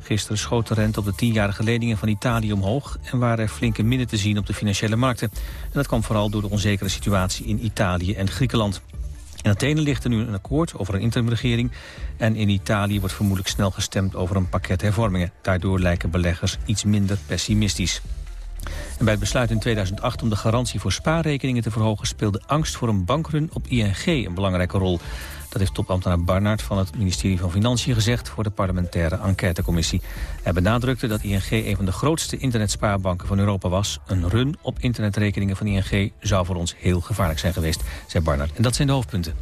Gisteren schoot de rente op de tienjarige leningen van Italië omhoog... en waren er flinke minnen te zien op de financiële markten. En dat kwam vooral door de onzekere situatie in Italië en Griekenland. In Athene ligt er nu een akkoord over een interimregering... en in Italië wordt vermoedelijk snel gestemd over een pakket hervormingen. Daardoor lijken beleggers iets minder pessimistisch. En bij het besluit in 2008 om de garantie voor spaarrekeningen te verhogen... speelde angst voor een bankrun op ING een belangrijke rol. Dat heeft topambtenaar Barnard van het ministerie van Financiën gezegd... voor de parlementaire enquêtecommissie. Hij benadrukte dat ING een van de grootste internetspaarbanken van Europa was. Een run op internetrekeningen van ING zou voor ons heel gevaarlijk zijn geweest, zei Barnard. En dat zijn de hoofdpunten.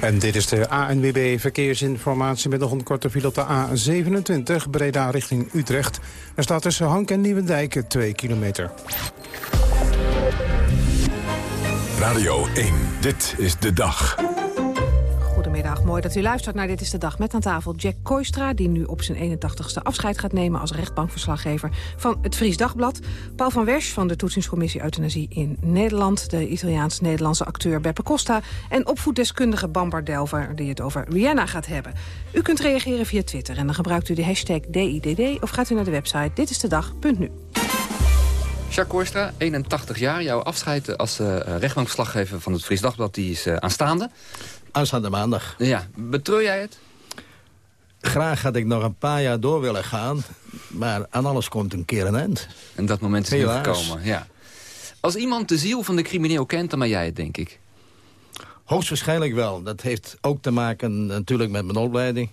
En dit is de ANWB Verkeersinformatie met nog een korte op de A27... Breda richting Utrecht. Er staat tussen Hank en Nieuwendijk 2 kilometer. Radio 1, dit is de dag. Mooi dat u luistert naar Dit is de Dag. Met aan tafel Jack Koistra, die nu op zijn 81ste afscheid gaat nemen... als rechtbankverslaggever van het Fries Dagblad. Paul van Wersch van de Toetsingscommissie Euthanasie in Nederland. De Italiaans-Nederlandse acteur Beppe Costa. En opvoeddeskundige Bambar Delver, die het over Rihanna gaat hebben. U kunt reageren via Twitter en dan gebruikt u de hashtag DIDD... of gaat u naar de website ditistedag.nu. Jacques Koorstra, 81 jaar. Jouw afscheid als uh, rechtbankverslaggever van het Fries Dagblad die is uh, aanstaande. Aanstaande maandag. Ja, betreur jij het? Graag had ik nog een paar jaar door willen gaan. Maar aan alles komt een keer een eind. En dat moment is nu gekomen, ja. Als iemand de ziel van de crimineel kent, dan ben jij het, denk ik. Hoogstwaarschijnlijk wel. Dat heeft ook te maken natuurlijk met mijn opleiding.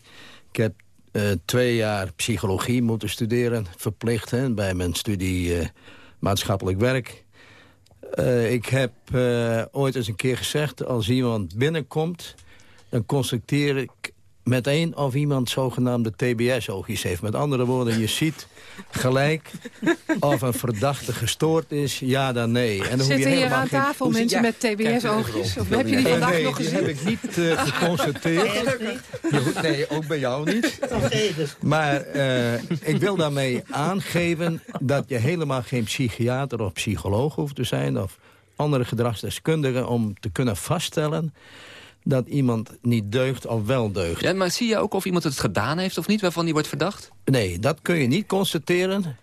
Ik heb uh, twee jaar psychologie moeten studeren, verplicht hè, bij mijn studie uh, maatschappelijk werk. Uh, ik heb uh, ooit eens een keer gezegd... als iemand binnenkomt, dan constateer ik meteen of iemand zogenaamde TBS-oogjes heeft. Met andere woorden, je ziet gelijk of een verdachte gestoord is, ja dan nee. En dan Zitten hier aan geen... tafel mensen ja, met TBS-oogjes? Of heb je die vandaag nee, nog gezien? heb ik niet uh, geconstateerd. nee, ook bij jou niet. Maar uh, ik wil daarmee aangeven dat je helemaal geen psychiater of psycholoog hoeft te zijn... of andere gedragsdeskundigen om te kunnen vaststellen dat iemand niet deugt of wel deugt. Ja, maar zie je ook of iemand het gedaan heeft of niet, waarvan die wordt verdacht? Nee, dat kun je niet constateren.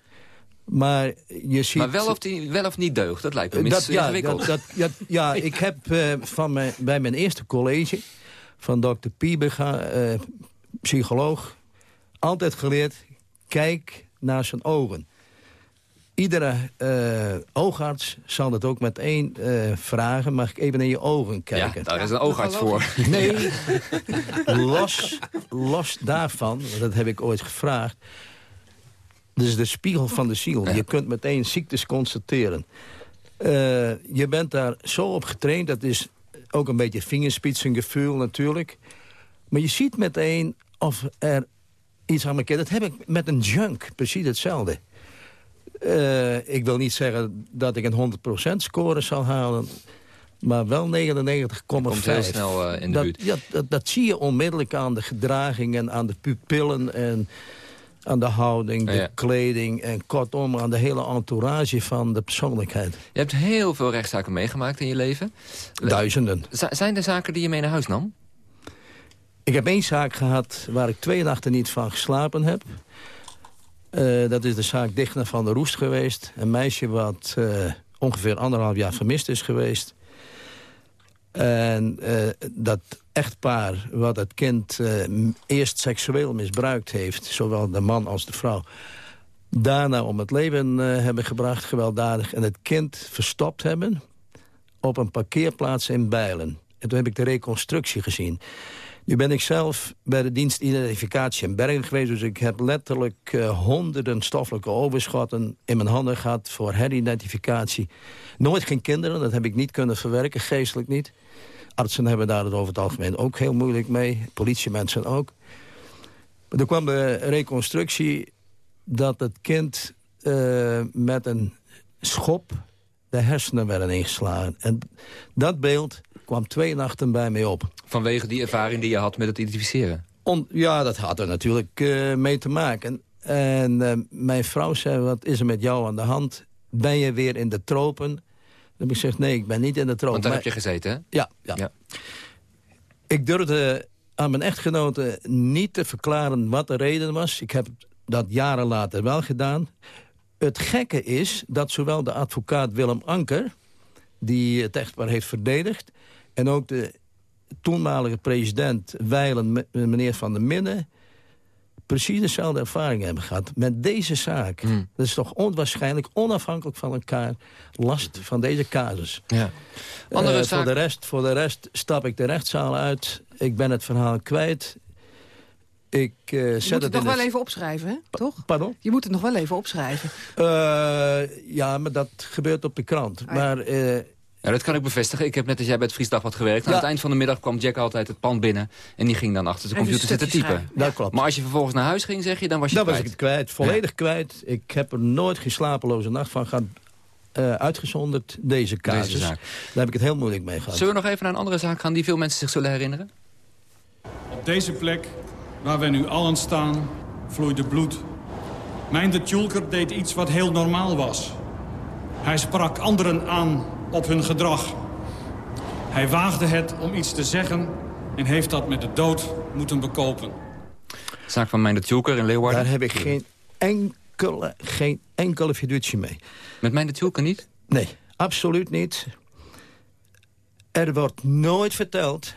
Maar je ziet... Maar wel of, die, wel of niet deugt, dat lijkt me dat, ja, ingewikkeld. Dat, dat, ja, ja, ik heb uh, van mijn, bij mijn eerste college van dokter Piebega, uh, psycholoog, altijd geleerd... kijk naar zijn ogen. Iedere uh, oogarts zal het ook meteen uh, vragen. Mag ik even in je ogen kijken? Ja, daar is een oogarts voor. Nee, los, los daarvan, dat heb ik ooit gevraagd... Dit is de spiegel van de ziel. Je kunt meteen ziektes constateren. Uh, je bent daar zo op getraind. Dat is ook een beetje vingerspitsengevoel natuurlijk. Maar je ziet meteen of er iets aan elkaar... Dat heb ik met een junk precies hetzelfde. Uh, ik wil niet zeggen dat ik een 100% score zal halen... maar wel 99,5. Komt heel snel uh, in de dat, buurt. Ja, dat, dat, zie je onmiddellijk aan de gedragingen, aan de pupillen... en aan de houding, de Ja. kleding... en kortom aan de hele entourage van de persoonlijkheid. Je hebt heel veel rechtszaken meegemaakt in je leven. Duizenden. Z- zijn er zaken die je mee naar huis nam? Ik heb één zaak gehad waar ik twee nachten niet van geslapen heb. Eh, dat is de zaak Dichtner van der Roest geweest. Een meisje wat eh, ongeveer anderhalf jaar vermist is geweest. En eh, dat echtpaar wat het kind eerst seksueel misbruikt heeft... zowel de man als de vrouw... daarna om het leven hebben gebracht, gewelddadig... en het kind verstopt hebben op een parkeerplaats in Bijlen. En toen heb ik de reconstructie gezien. Nu ben ik zelf bij de dienst identificatie in Bergen geweest... dus ik heb letterlijk eh, honderden stoffelijke overschotten in mijn handen gehad... voor heridentificatie. Nooit geen kinderen, dat heb ik niet kunnen verwerken, geestelijk niet. Artsen hebben daar het over het algemeen ook heel moeilijk mee. Politiemensen ook. Maar er kwam de reconstructie dat het kind eh, met een schop de hersenen werden ingeslagen. En dat beeld kwam twee nachten bij mij op. Vanwege die ervaring die je had met het identificeren? On- ja, dat had er natuurlijk eh, mee te maken. En eh, mijn vrouw zei, wat is er met jou aan de hand? Ben je weer in de tropen? Dan heb ik gezegd, nee, ik ben niet in de tropen. Want daar Maar- heb je gezeten, hè? Ja, ja. Ik durfde aan mijn echtgenote niet te verklaren wat de reden was. Ik heb dat jaren later wel gedaan. Het gekke is dat zowel de advocaat Willem Anker... die het echtpaar heeft verdedigd... en ook de toenmalige president Weilen, me- meneer Van der Midden... precies dezelfde ervaring hebben gehad met deze zaak. Dat is toch onwaarschijnlijk, onafhankelijk van elkaar... last van deze casus. Ja. Andere Eh, zaak- voor, de rest, voor de rest stap ik de rechtszaal uit. Ik ben het verhaal kwijt. Ik eh, Je zet moet het het nog wel het- even opschrijven, hè? toch? Pardon? Je moet het nog wel even opschrijven. Eh, ja, maar dat gebeurt op de krant. Ah, Maar eh, Ja, dat kan ik bevestigen. Ik heb net als jij bij het Friesdag wat gewerkt. Aan het eind van de middag kwam Jack altijd het pand binnen. En die ging dan achter Even computer zitten typen. Dat klopt. Maar als je vervolgens naar huis ging, zeg je, dan was je dan het was ik kwijt. het kwijt. Volledig kwijt. Ik heb er nooit geen slapeloze nacht van gehad. eh, uitgezonderd deze casus. Deze zaak. Daar heb ik het heel moeilijk mee gehad. Zullen we nog even naar een andere zaak gaan die veel mensen zich zullen herinneren? Op deze plek, waar wij nu allen staan, vloeide bloed. Mijn de Tjulker deed iets wat heel normaal was. Hij sprak anderen aan op hun gedrag. Hij waagde het om iets te zeggen en heeft dat met de dood moeten bekopen. Zaak van Mijn de Tjulker in Leeuwarden. Daar heb ik geen enkele, geen enkele fiducie mee. Met Mijn de Tjulker niet? Nee, absoluut niet. Er wordt nooit verteld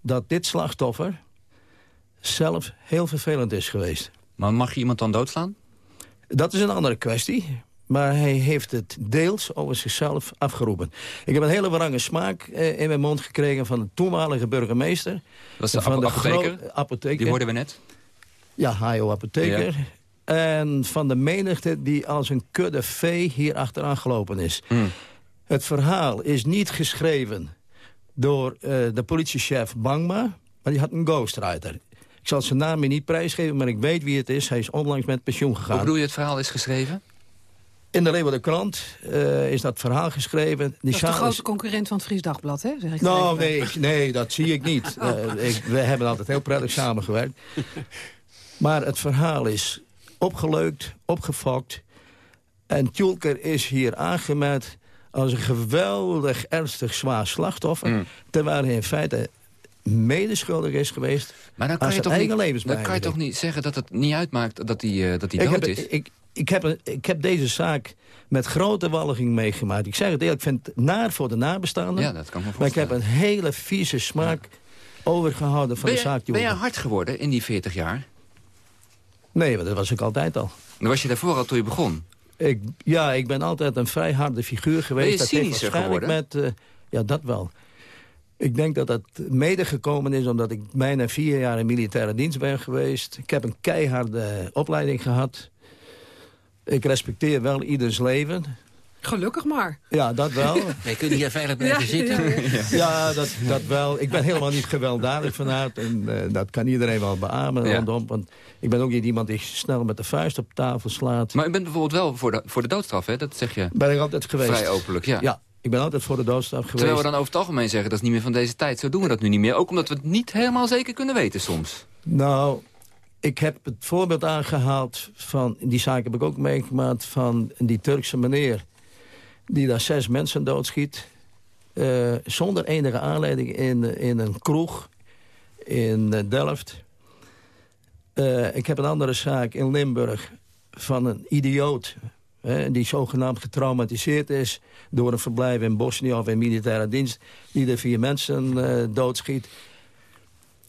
dat dit slachtoffer zelf heel vervelend is geweest. Maar mag je iemand dan doodslaan? Dat is een andere kwestie. Maar hij heeft het deels over zichzelf afgeroepen. Ik heb een hele wrange smaak eh, in mijn mond gekregen van de toenmalige burgemeester. Dat is de van apo- apotheker? apotheker. Die hoorden we net. Ja, Hajo apotheker. En van de menigte die als een kudde vee hier achteraan gelopen is. Hmm. Het verhaal is niet geschreven door eh, de politiechef Bangma, maar die had een ghostwriter. Ik zal zijn naam hier niet prijsgeven, maar ik weet wie het is. Hij is onlangs met pensioen gegaan. Hoe bedoel je het verhaal is geschreven? In de Leeuwarden Krant eh, is dat verhaal geschreven. Die Dat is de grote concurrent van het Fries Dagblad, hè? Zeg ik Nou, nee, ik- nee, dat zie ik niet. Eh, ik, we hebben altijd heel prettig samengewerkt. Maar het verhaal is opgeleukt, opgefokt. En Tjulker is hier aangemerkt als een geweldig ernstig zwaar slachtoffer. Mm. Terwijl hij in feite medeschuldig is geweest Maar dan kan, je toch eigen niet, dan kan je toch niet zeggen dat het niet uitmaakt dat hij eh, dat ik, dood heb, is? ik, ik, heb, ik heb deze zaak met grote walging meegemaakt. Ik zeg het eerlijk, ik vind het naar voor de nabestaanden. Ja, dat kan me Maar ik heb een hele vieze smaak overgehouden van de zaak. ben je Jongen. hard geworden in die 40 jaar? Nee, maar dat was ik altijd al. Dan was je daarvoor al toen je begon. Ik, ja, ik ben altijd een vrij harde figuur geweest. Ben je dat cynischer geworden? met, eh, Ja, dat wel. Ik denk dat dat mede gekomen is omdat ik bijna vier jaar in militaire dienst ben geweest. Ik heb een keiharde opleiding gehad. Ik respecteer wel ieders leven. Gelukkig maar. Ja, dat wel. Wij kunnen hier veilig blijven Ja, zitten. ja, Ja, dat, dat wel. Ik ben helemaal niet gewelddadig vanuit. En eh, dat kan iedereen wel beamen Ja. rondom. Want ik ben ook niet iemand die snel met de vuist op tafel slaat. Maar u bent bijvoorbeeld wel voor de, voor de doodstraf, hè? Dat zeg je Ben ik altijd geweest. vrij openlijk, ja. Ja, ik ben altijd voor de doodstraf geweest. Terwijl we dan over het algemeen zeggen, dat is niet meer van deze tijd. Zo doen we dat nu niet meer. Ook omdat we het niet helemaal zeker kunnen weten soms. Nou, ik heb het voorbeeld aangehaald van... die zaak heb ik ook meegemaakt van die Turkse meneer... die daar zes mensen doodschiet... eh, zonder enige aanleiding in, in een kroeg in eh, Delft. Eh, ik heb een andere zaak in Limburg van een idioot... Hè, die zogenaamd getraumatiseerd is door een verblijf in Bosnië of in militaire dienst... die er vier mensen eh, doodschiet.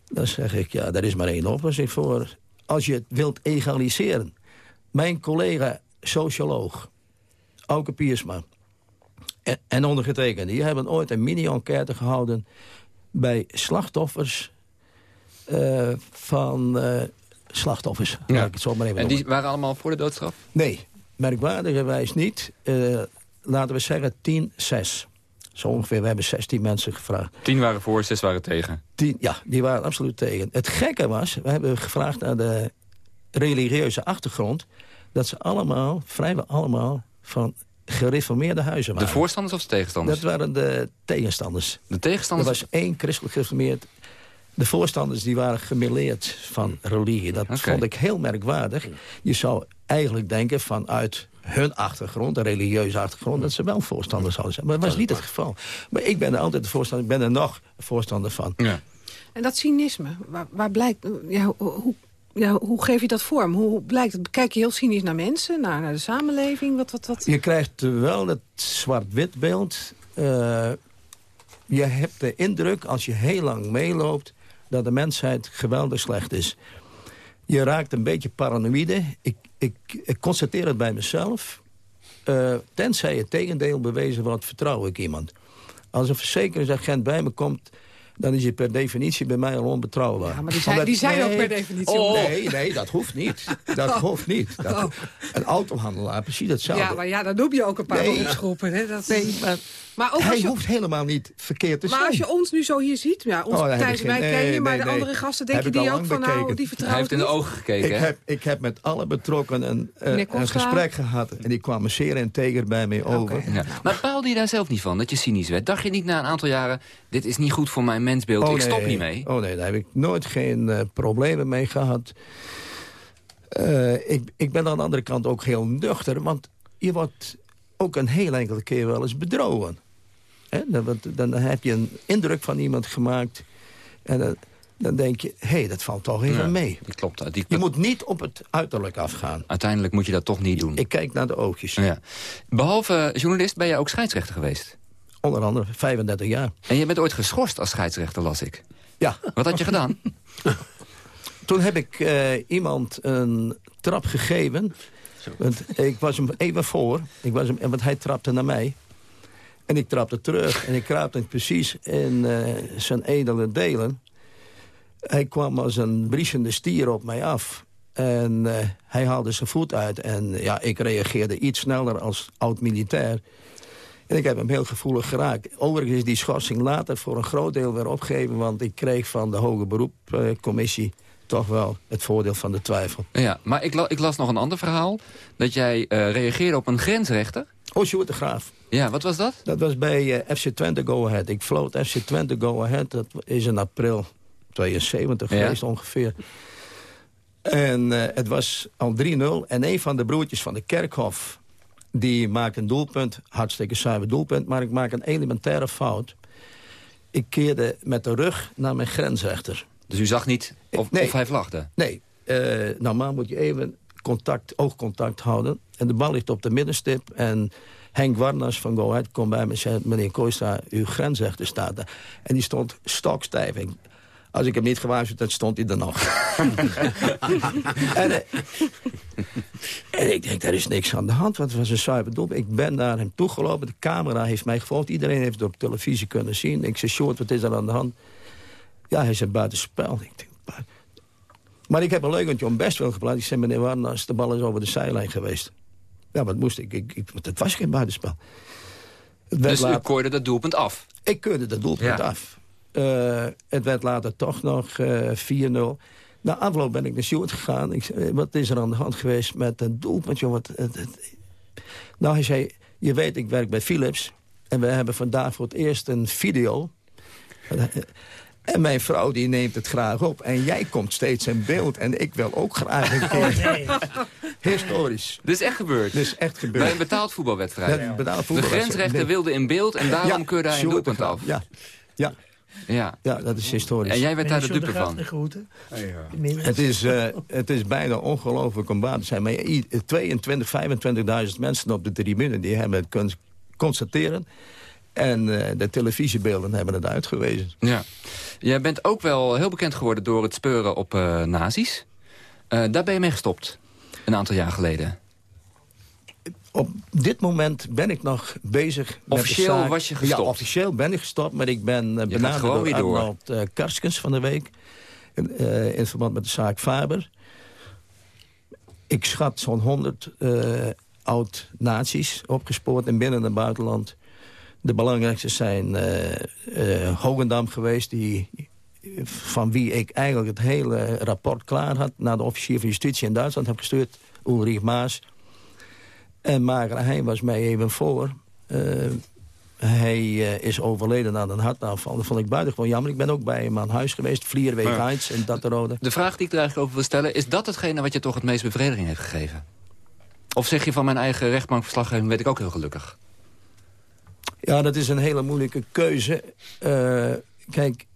Dan zeg ik, ja, daar is maar één oplossing voor. Als je het wilt egaliseren. Mijn collega socioloog, Auke Piersma... en, en ondergetekend, die hebben ooit een mini-enquête gehouden... bij slachtoffers eh, van eh, slachtoffers. Laat ik het zo maar even En die waren allemaal voor de doodstraf? Nee, merkwaardigerwijs niet. Eh, laten we zeggen 10, 6. Zo ongeveer, we hebben 16 mensen gevraagd. Tien waren voor, zes waren tegen. Die, ja, die waren absoluut tegen. Het gekke was, we hebben gevraagd naar de religieuze achtergrond... dat ze allemaal, vrijwel allemaal, van gereformeerde huizen De waren. voorstanders of de tegenstanders? Dat waren de tegenstanders. De tegenstanders? Er was één christelijk gereformeerd. De voorstanders die waren gemêleerd van religie. Dat vond ik heel merkwaardig. Je zou eigenlijk denken vanuit hun achtergrond, de religieuze achtergrond... dat ze wel voorstanders zouden zijn. Maar dat was niet het geval. Maar ik ben er altijd de voorstander, ik ben er nog voorstander van. Ja. En dat cynisme, waar, waar blijkt... Ja, hoe, ja, hoe geef je dat vorm? Hoe blijkt het? Kijk je heel cynisch naar mensen, naar, naar de samenleving? Wat, wat, wat? Je krijgt wel het zwart-wit beeld. Eh, je hebt de indruk, als je heel lang meeloopt... dat de mensheid geweldig slecht is. Je raakt een beetje paranoïde. Ik, ik, ik constateer het bij mezelf. Eh, tenzij het tegendeel bewezen wordt, vertrouw ik iemand. Als een verzekeringsagent bij me komt... dan is hij per definitie bij mij al onbetrouwbaar. Ja, maar die zijn, Omdat- die zijn ook per definitie... Oh, nee, nee, dat hoeft niet. Dat Oh. hoeft niet. Dat, Oh. Een autohandelaar, precies hetzelfde. Ja, maar ja, dan noem je ook een paar Nee. beroepsgroepen. Hè? Dat, Nee, maar, maar ook hij als je, hoeft helemaal niet verkeerd te maar zijn. als je ons nu zo hier ziet... Ja, ons Oh, Thijs wij ken je, maar nee, de nee. andere gasten... denk je ik die al ook van, nou, die vertrouwen Hij heeft in de ogen gekeken, ik hè? heb, ik heb met alle betrokkenen een, eh, een Kostra? gesprek gehad. En die kwamen zeer integer bij mij over. Ja. Maar baalde je daar zelf niet van, dat je cynisch werd? Dacht je niet na een aantal jaren, dit is niet goed voor mijn mensbeeld, Oh, ik stop nee. niet mee? Oh nee, daar heb ik nooit geen eh, problemen mee gehad. Eh, ik, ik ben aan de andere kant ook heel nuchter. Want je wordt ook een heel enkele keer wel eens bedrogen. Hè? Dan, dan heb je een indruk van iemand gemaakt. En dan, dan denk je, hé, hey, dat valt toch even Ja, mee. Klopt. Die, Je moet niet op het uiterlijk afgaan. Uiteindelijk moet je dat toch niet doen. Ik kijk naar de oogjes. Ja. Behalve journalist ben jij ook scheidsrechter geweest. Onder andere 35 jaar. En je bent ooit geschorst als scheidsrechter, las ik. Ja. Wat had je gedaan? Toen heb ik eh, iemand een trap gegeven. Want ik was hem even voor. Ik was hem, want hij trapte naar mij. En ik trapte terug. En ik kraapte precies in eh, zijn edele delen. Hij kwam als een briesende stier op mij af. En eh, hij haalde zijn voet uit. En ja, ik reageerde iets sneller als oud-militair. En ik heb hem heel gevoelig geraakt. Overigens is die schorsing later voor een groot deel weer opgegeven... want ik kreeg van de Hoge Beroepcommissie toch wel het voordeel van de twijfel. Ja, maar ik, la- ik las nog een ander verhaal. Dat jij eh, reageerde op een grensrechter. Oh, Sjoerd de Graaf. Ja, wat was dat? Dat was bij eh, FC Twente Go Ahead. Ik floot FC Twente Go Ahead. Dat is in april 72 Ja. geweest ongeveer. En eh, het was al 3-0. En een van de broertjes van de Kerkhof... die maakt een doelpunt. Hartstikke zuiver doelpunt. Maar ik maak een elementaire fout. Ik keerde met de rug naar mijn grensrechter. Dus u zag niet of, Nee. of hij vlagde? Nee, eh, normaal moet je even contact, oogcontact houden. En de bal ligt op de middenstip. En Henk Warners van Go Ahead komt bij me en zei... meneer Kooistra, uw grensrechter staat daar. En die stond stokstijf. Als ik hem niet gewaarschuwd had, stond hij er nog. en, eh, en ik denk, er is niks aan de hand, want het was een zuiver doel. Ik ben naar hem toegelopen, de camera heeft mij gevolgd. Iedereen heeft het op televisie kunnen zien. Ik zei, Short, wat is er aan de hand? Ja, hij zei, buitenspel. Ik maar ik heb een leugentje om best wel geplaatst. Ik zei, meneer Warners, de bal is over de zijlijn geweest. Ja, wat moest ik? ik, ik het was geen buitenspel. Het dus laat... u keurde dat doelpunt af? Ik keurde dat doelpunt af. Uh, het werd later toch nog uh, 4-0. Na afloop ben ik naar Stuart gegaan. Ik, zei, wat is er aan de hand geweest met een doelpunt? Het, het... Nou, hij zei, je weet, ik werk bij Philips. En we hebben vandaag voor het eerst een video. En mijn vrouw die neemt het graag op. En jij komt steeds in beeld. En ik wil ook graag een keer. Oh, Historisch. Dit is echt gebeurd? Dit is echt gebeurd. Bij een betaald voetbalwedstrijd. Ja, betaald De grensrechter wilde in beeld en daarom ja, keurde hij een doelpunt af. Ja, ja. Ja. ja, dat is historisch. En jij werd daar de dupe van? Het is, uh, het is bijna ongelooflijk om waar te zijn. Maar 22, 25.000 mensen op de tribune die hebben het kunnen constateren. En uh, de televisiebeelden hebben het uitgewezen. Ja. Jij bent ook wel heel bekend geworden door het speuren op uh, nazi's. daar ben je mee gestopt, een aantal jaar geleden op dit moment ben ik nog bezig officieel met de was je gestopt? Ja, officieel ben ik gestopt, maar ik ben uh, benaderd door Arnold Karskens van de week... In, in, verband met de zaak Faber. Ik schat zo'n 100 oud-nazi's opgespoord in binnen- en buitenland. De belangrijkste zijn Hogendam geweest... Die, van wie ik eigenlijk het hele rapport klaar had... naar de officier van justitie in Duitsland heb gestuurd, Ulrich Maas... En Mager hij was mij even voor. Uh, hij uh, is overleden aan een hartaanval. Dat vond ik buitengewoon jammer. Ik ben ook bij hem aan huis geweest. Vlierweek ja. Heights in Datterode. De vraag die ik er eigenlijk over wil stellen... is dat hetgene wat je toch het meest bevrediging heeft gegeven? Of zeg je van mijn eigen rechtbankverslaggeving weet ik ook heel gelukkig? Ja, dat is een hele moeilijke keuze. Uh, kijk,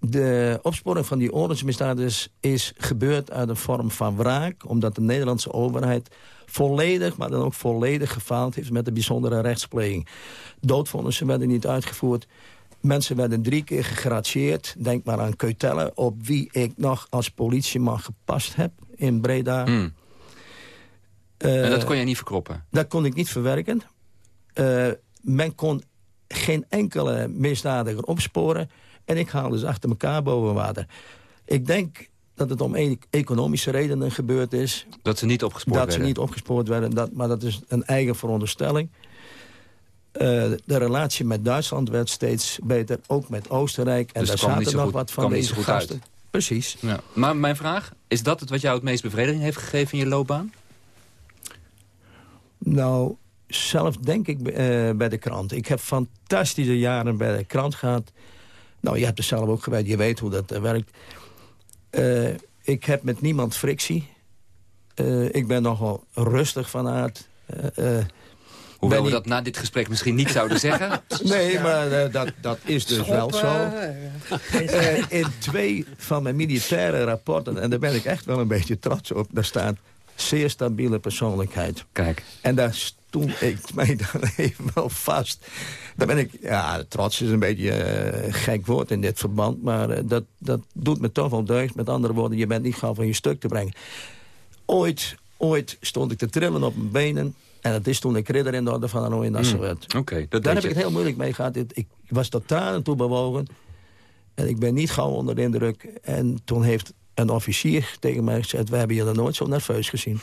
de opsporing van die oorlogsmisdadigers is gebeurd uit een vorm van wraak... omdat de Nederlandse overheid volledig, maar dan ook volledig gefaald heeft... met de bijzondere rechtspleging. Doodvonnissen werden niet uitgevoerd. Mensen werden drie keer gegratieerd. Denk maar aan Keutellen, op wie ik nog als politieman gepast heb in Breda. Hmm. Uh, en dat kon je niet verkroppen? Dat kon ik niet verwerken. Uh, men kon geen enkele misdadiger opsporen. En ik haalde ze achter elkaar boven water. Ik denk dat het om e economische redenen gebeurd is. Dat ze niet opgespoord dat werden? Dat ze niet opgespoord werden, dat, maar dat is een eigen veronderstelling. Uh, de relatie met Duitsland werd steeds beter, ook met Oostenrijk. En dus daar zaten nog goed, wat van deze gasten. Uit. Precies. Ja. Maar mijn vraag, is dat het wat jou het meest bevrediging heeft gegeven in je loopbaan? Nou, zelf denk ik uh, bij de krant. Ik heb fantastische jaren bij de krant gehad. Nou, je hebt er zelf ook gewerkt, je weet hoe dat uh, werkt. Uh, ik heb met niemand frictie. Uh, ik ben nogal rustig van aard. Uh, Hoewel we dat na dit gesprek misschien niet zouden zeggen. Nee, maar dat, dat is dus wel zo. in twee van mijn militaire rapporten... en daar ben ik echt wel een beetje trots op... daar staat zeer stabiele persoonlijkheid. Kijk. En daar stond ik mij dan even wel vast. Dan ben ik, ja, trots is een beetje een uh, gek woord in dit verband... maar uh, dat, dat doet me toch wel deugd. Met andere woorden, je bent niet gauw van je stuk te brengen. Ooit, ooit stond ik te trillen op mijn benen... En dat is toen ik ridder in de orde van Hanoi Nassau werd. Mm, okay, Daar heb je. ik het heel moeilijk mee gehad. Ik was tot tranen toe bewogen. En ik ben niet gauw onder de indruk. En toen heeft een officier tegen mij gezegd... we hebben je er nooit zo nerveus gezien.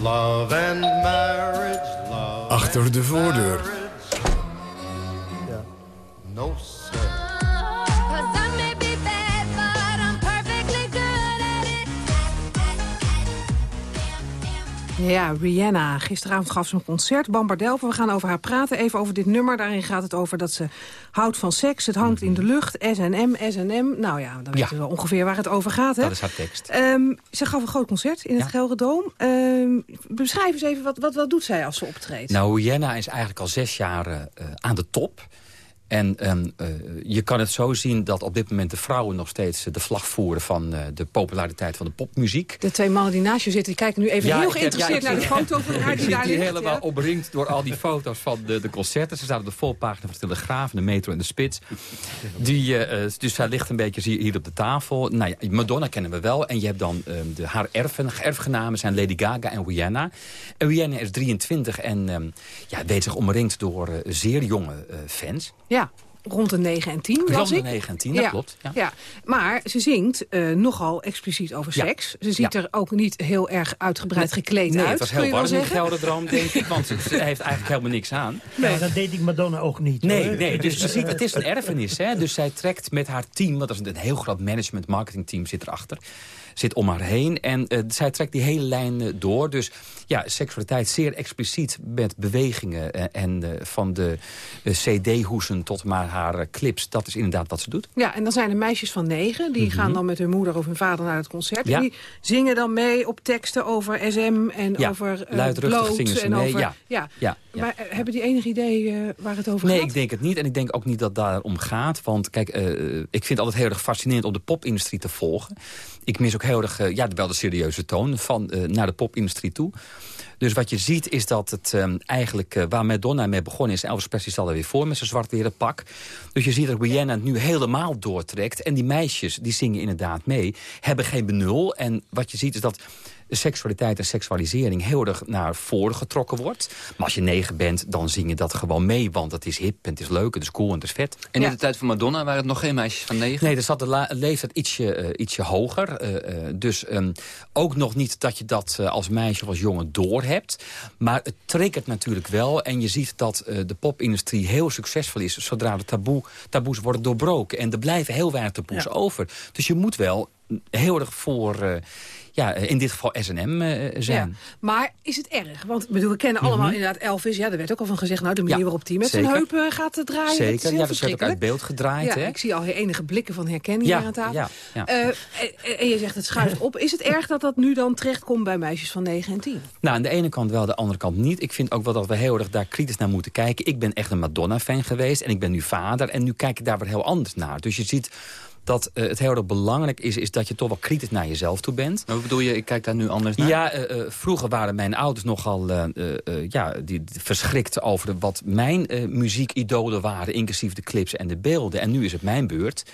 Love and marriage, love Achter de voordeur. Ja. No, Ja, Rihanna. Gisteravond gaf ze een concert, Bambardelven. We gaan over haar praten. Even over dit nummer. Daarin gaat het over dat ze houdt van seks. Het hangt in de lucht. SNM, SNM. Nou ja, dan weten we wel ongeveer waar het over gaat. Hè? Dat is haar tekst. Um, ze gaf een groot concert in het. Gelredome. Um, beschrijf eens even, wat, wat, wat doet zij als ze optreedt? Nou, Rihanna is eigenlijk al zes jaar uh, aan de top. En um, uh, je kan het zo zien dat op dit moment de vrouwen nog steeds de vlag voeren van uh, de populariteit van de popmuziek. De twee mannen die naast je zitten, die kijken nu even ja, heel geïnteresseerd ja, naar de foto van haar die daar ligt. helemaal ja. omringd door al die foto's van de, de concerten. Ze staan op de volpagina van de Telegraaf, de Metro en de Spits. Die, uh, dus zij ligt een beetje hier op de tafel. Nou ja, Madonna kennen we wel. En je hebt dan um, de, haar erfen, erfgenamen zijn Lady Gaga en Rihanna. En Rihanna is 23 en um, ja, weet zich omringd door zeer jonge fans. Ja, rond de 9 en 10, Rond las de ik. 9 en 10, dat klopt, ja. Maar ze zingt eh, nogal expliciet over Ja. seks. Ze ziet Ja. er ook niet heel erg uitgebreid gekleed Nee, uit, het was heel warm in. Gelderdroom, denk ik. Want ze ze heeft eigenlijk helemaal niks aan. Nee, dat deed ik Madonna ook niet. Nee, hoor. nee, dus je ziet, het is een erfenis. Hè? Dus zij trekt met haar team, want dat is een heel groot management marketingteam zit erachter. Zit om haar heen en eh, zij trekt die hele lijn eh, door. Dus ja, seksualiteit zeer expliciet met bewegingen. eh, en van de cd-hoesen tot maar haar clips. Dat is inderdaad wat ze doet. Ja, en dan zijn er meisjes van negen. Die Mhm. gaan dan met hun moeder of hun vader naar het concert. Ja. En die zingen dan mee op teksten over SM en Ja, over luidruchtig zingen ze en mee, over, ja. ja. Ja. Maar hebben die enig idee waar het over Nee, gaat? ik denk het niet. En ik denk ook niet dat daar om gaat. Want kijk, ik vind het altijd heel erg fascinerend om de popindustrie te volgen. Ik mis ook heel erg eh, ja, wel de serieuze toon van eh, naar de popindustrie toe. Dus wat je ziet is dat het eh, eigenlijk eh, waar Madonna mee begonnen is... Elvis Presley zal er weer voor met zijn zwart leren pak. Dus je ziet dat Rihanna het nu helemaal doortrekt. En die meisjes, die zingen inderdaad mee, hebben geen benul. En wat je ziet is dat seksualiteit en seksualisering heel erg naar voren getrokken wordt. Maar als je negen bent, dan zing je dat gewoon mee. Want het is hip en het is leuk, het is cool en het is vet. En in de tijd van Madonna waren het nog geen meisjes van negen? Nee, er zat de leeftijd ietsje, eh, ietsje hoger. eh, eh, dus ehm, ook nog niet dat je dat als meisje of als jongen doorhebt. Maar het triggert natuurlijk wel. En je ziet dat de popindustrie heel succesvol is... zodra de taboe, taboes worden doorbroken. En er blijven heel weinig taboes over. Dus je moet wel heel erg voor... eh, ja, eh, in dit geval S&M eh, zijn. Ja. Maar is het erg? Want bedoel, we kennen allemaal Mhm. inderdaad Elvis. Ja, daar werd ook al van gezegd. Nou, de manier Ja, waarop die met zijn heupen gaat draaien. dat is Zeker, heel ja, dat ook uit beeld gedraaid. Ja, hè? ik zie al enige blikken van herkenning Ja, hier aan tafel. ja, ja. Eh, en, en je zegt het schuift op. Is het erg dat dat nu dan terechtkomt bij meisjes van 9 en 10? Nou, aan de ene kant wel, de andere kant niet. Ik vind ook wel dat we heel erg daar kritisch naar moeten kijken. Ik ben echt een Madonna-fan geweest en ik ben nu vader. En nu kijk ik daar weer heel anders naar. Dus je ziet dat eh, het heel erg belangrijk is, is dat je toch wel kritisch naar jezelf toe bent. Maar wat bedoel je, ik kijk daar nu anders naar? Ja, eh, eh, vroeger waren mijn ouders nogal ja, die, verschrikt over de, wat mijn muziekidolen waren, inclusief de clips en de beelden. En nu is het mijn beurt.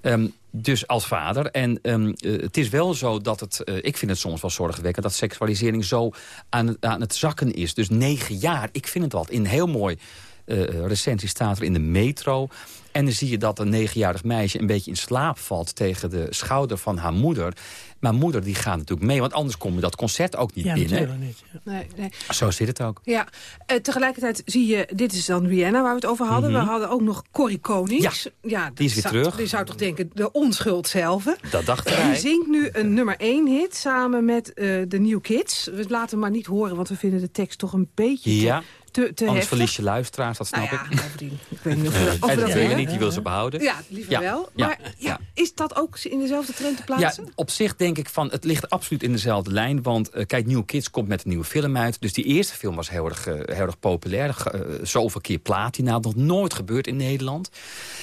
Ehm, dus als vader. En ehm, eh, het is wel zo dat het, ik vind het soms wel zorgwekkend... dat seksualisering zo aan, het- aan het zakken is. Dus negen jaar, ik vind het wat. In een heel mooi eh, recensie staat er in de metro... En dan zie je dat een negenjarig meisje een beetje in slaap valt... tegen de schouder van haar moeder. Maar moeder die gaat natuurlijk mee, want anders kom je dat concert ook niet Ja, binnen. natuurlijk niet. Nee, nee. Zo zit het ook. Ja, eh, tegelijkertijd zie je, dit is dan Rihanna waar we het over hadden. Mhm. We hadden ook nog Corrie Konings. Ja, die is weer zou- terug. Je zou toch denken, de onschuld zelf. Dat dachten Die wij. zingt nu een nummer 1 hit samen met eh, de New Kids. We laten hem maar niet horen, want we vinden de tekst toch een beetje Ja, te, te anders heftig. verlies je luisteraars, dat snap Nou ja, ik. bovendien, ik weet niet of en dat dat wil je willen. niet, die wil ze behouden. Ja, liever Ja, wel. ja, Maar ja, is dat ook in dezelfde trend te Ja, plaatsen? op zich denk ik van, het ligt absoluut in dezelfde lijn. Want eh, kijk, New Kids komt met een nieuwe film uit. Dus die eerste film was heel erg, eh, heel erg populair. Eh, zoveel keer platina. Nog nooit gebeurd in Nederland.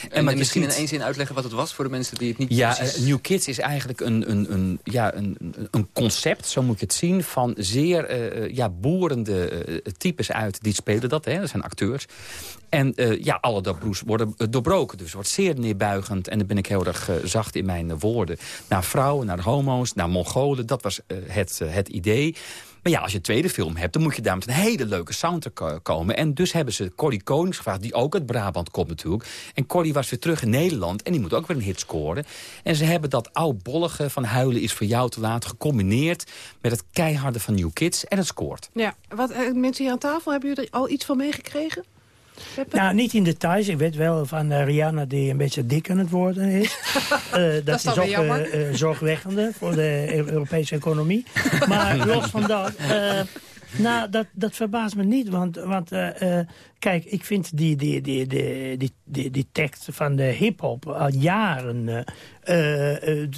En, je misschien ziet- in één zin uitleggen wat het was voor de mensen die het niet Ja, precies... eh, New Kids is eigenlijk een, een, een, ja, een, een- een concept, zo moet je het zien... van zeer eh, eh, ja, boerende eh, types uit, die spelen dat. Hè, dat zijn acteurs. En eh, ja, alle taboes worden eh, doorbroken. Dus het wordt zeer neerbuigend. En dan ben ik heel erg eh, zacht in mijn woorden. Naar vrouwen, naar homo's, naar Mongolen. Dat was het, het idee. Maar ja, als je een tweede film hebt, dan moet je daar met een hele leuke soundtrack komen. En dus hebben ze Corrie Konings gevraagd, die ook uit Brabant komt natuurlijk. En Corrie was weer terug in Nederland en die moet ook weer een hit scoren. En ze hebben dat oudbollige van Huilen is voor jou te laat gecombineerd met het keiharde van New Kids. En het scoort. Ja, wat, eh, mensen hier aan tafel, hebben jullie er al iets van meegekregen? Nou, niet in details. Ik weet wel van eh, Rihanna die een beetje dik aan het worden is. Eh, dat, is ook eh, zorgwekkende voor de Eu- Europese economie. Maar los van dat... nou, dat, dat verbaast me niet. Want, want kijk, ik vind die, die, die, die, die, die, die tekst van de hip-hop al jaren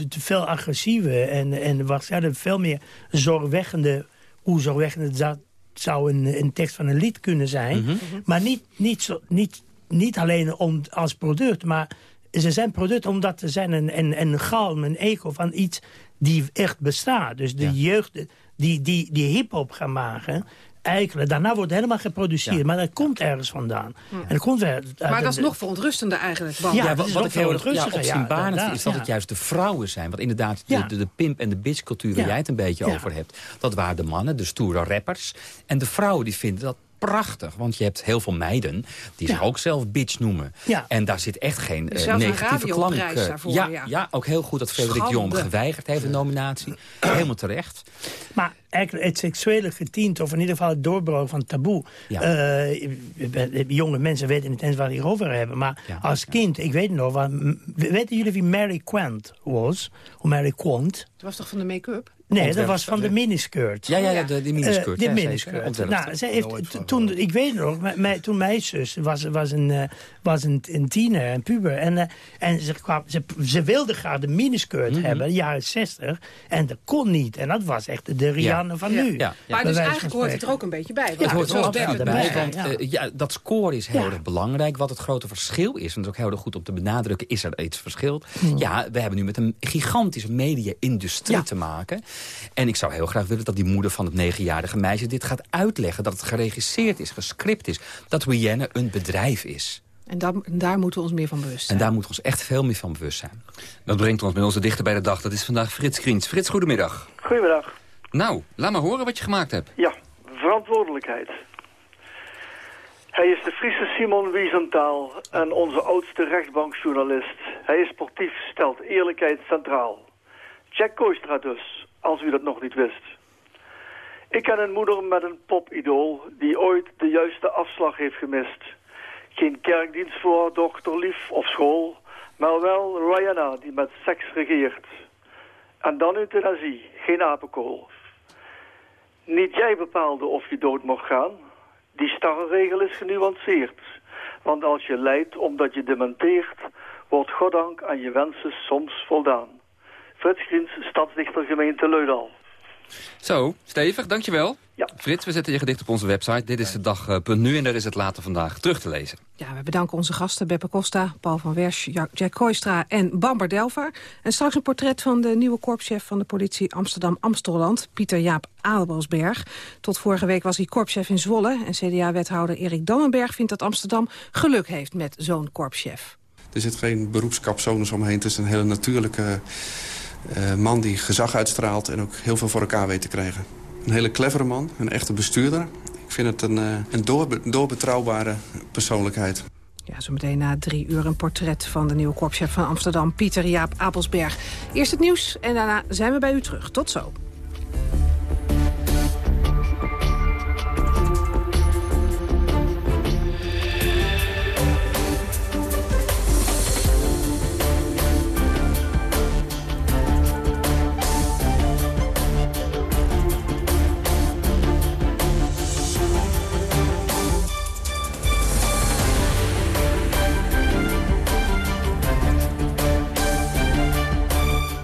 veel agressiever. En, en waarschijnlijk veel meer zorgwekkende. Hoe zorgwekkend dat zou een, een tekst van een lied kunnen zijn. Mhm. Maar niet, niet, zo, niet, niet alleen om, als product, maar ze zijn product omdat ze zijn een, een, een galm, een echo van iets die echt bestaat. Dus de jeugd die, die, die hip-hop gaan maken, eigenlijk, daarna wordt helemaal geproduceerd. Maar dat komt ergens vandaan. En dat komt er, Maar dat is nog verontrustender eigenlijk. Want Ja, wat, ik heel ja, rustiger, ja, opzienbarend vind, is inderdaad, dat ja. het juist de vrouwen zijn. Want inderdaad, de, de, de pimp en de bitch cultuur waar Ja. jij het een beetje Ja. over hebt. Dat waren de mannen, de stoere rappers. En de vrouwen die vinden dat prachtig. Want je hebt heel veel meiden die zich ook zelf bitch noemen. Ja. En daar zit echt geen uh, een negatieve klank. radioprijs daarvoor, ja, ja. ja. ook heel goed dat Frederik. Jong geweigerd heeft een nominatie. Helemaal terecht. Maar eigenlijk het seksuele getint, of in ieder geval het doorbreken van taboe. Ja. eh, jonge mensen weten niet eens waar die over hebben. Maar als kind, ik weet nog, wat, weten jullie wie Mary Quant was? Hoe Mary Quant? Het was toch van de make-up? Nee, dat was van de miniskirt. Ja, ja, ja, de, die miniskirt. Eh, de ja, zeker. miniskirt. Ontwerpster. Nou, zij heeft, toen, ik weet nog, mijn- mijn- toen mijn zus was, was, een, eh, was een, een tiener, een puber. En, eh, en ze, kwam, ze, ze wilde graag de miniskirt Mhm. hebben, de jaren 60. En dat kon niet. En dat was echt de Rihanna van nu. Ja. Maar dus eigenlijk hoort het er ook een beetje bij. Ja, het hoort er Bert bij, want ja. ja, dat score is heel Ja. erg belangrijk. Wat het grote verschil is, en dat is ook heel erg goed om te benadrukken... is er iets verschil. Ja, we hebben nu met een gigantische media-industrie Ja. te maken. En ik zou heel graag willen dat die moeder van het negenjarige meisje... dit gaat uitleggen, dat het geregisseerd is, gescript is. Dat Rihanna een bedrijf is. En daar, daar moeten we ons meer van bewust En zijn. daar moeten we ons echt veel meer van bewust zijn. Dat brengt ons bij onze dichter bij de dag. Dat is vandaag Frits Kriens. Frits, goedemiddag. Goedemiddag. Nou, laat maar horen wat je gemaakt hebt. Ja, verantwoordelijkheid. Hij is de Friese Simon Wiesenthal en onze oudste rechtbankjournalist. Hij is sportief, stelt eerlijkheid centraal. Jack Koistra dus, als u dat nog niet wist. Ik ken een moeder met een popidool die ooit de juiste afslag heeft gemist. Geen kerkdienst voor haar dochter lief of school, maar wel Rihanna die met seks regeert. En dan euthanasie, geen apenkool. Niet jij bepaalde of je dood mocht gaan. Die starre regel is genuanceerd. Want als je lijdt omdat je dementeert, wordt goddank aan je wensen soms voldaan. Frits Griens, stadsdichter gemeente Leudal. Zo, stevig, dankjewel. Ja. Frits, we zetten je gedicht op onze website. Dit is de dag.nu en daar is het later vandaag terug te lezen. Ja, we bedanken onze gasten Beppe Costa, Paul van Wersch, Ja- Jack Koistra en Bamber Delver. En straks een portret van de nieuwe korpschef van de politie Amsterdam-Amstelland, Pieter Jaap Adelbosberg. Tot vorige week was hij korpschef in Zwolle en CDA-wethouder Erik Dannenberg vindt dat Amsterdam geluk heeft met zo'n korpschef. Er zit geen beroepskapsonus omheen. Het is een hele natuurlijke eh, man die gezag uitstraalt... en ook heel veel voor elkaar weet te krijgen. Een hele clevere man, een echte bestuurder. Ik vind het een, eh, een doorbe- doorbetrouwbare persoonlijkheid. Ja, zo meteen na drie uur een portret van de nieuwe korpschef van Amsterdam, Pieter Jaap Apelsberg. Eerst het nieuws en daarna zijn we bij u terug. Tot zo.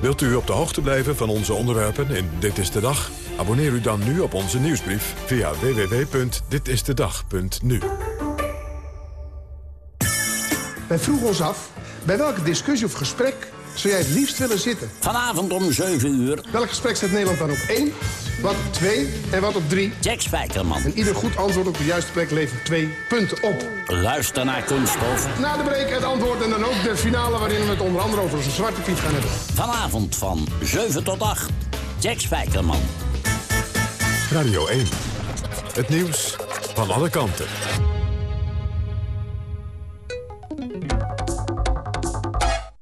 Wilt u op de hoogte blijven van onze onderwerpen in Dit is de Dag? Abonneer u dan nu op onze nieuwsbrief via www.ditistedag.nu. Wij vroegen ons af, bij welke discussie of gesprek zou jij het liefst willen zitten? Vanavond om 7 uur. Welk gesprek zet Nederland dan op 1, wat op 2 en wat op 3? Jack Spijkerman. En ieder goed antwoord op de juiste plek levert 2 punten op. Luister naar Kunststof. Na de break het antwoord en dan ook de finale waarin we het onder andere over onze zwarte piet gaan hebben. Vanavond van 7 tot 8. Jack Spijkerman. Radio 1. Het nieuws van alle kanten.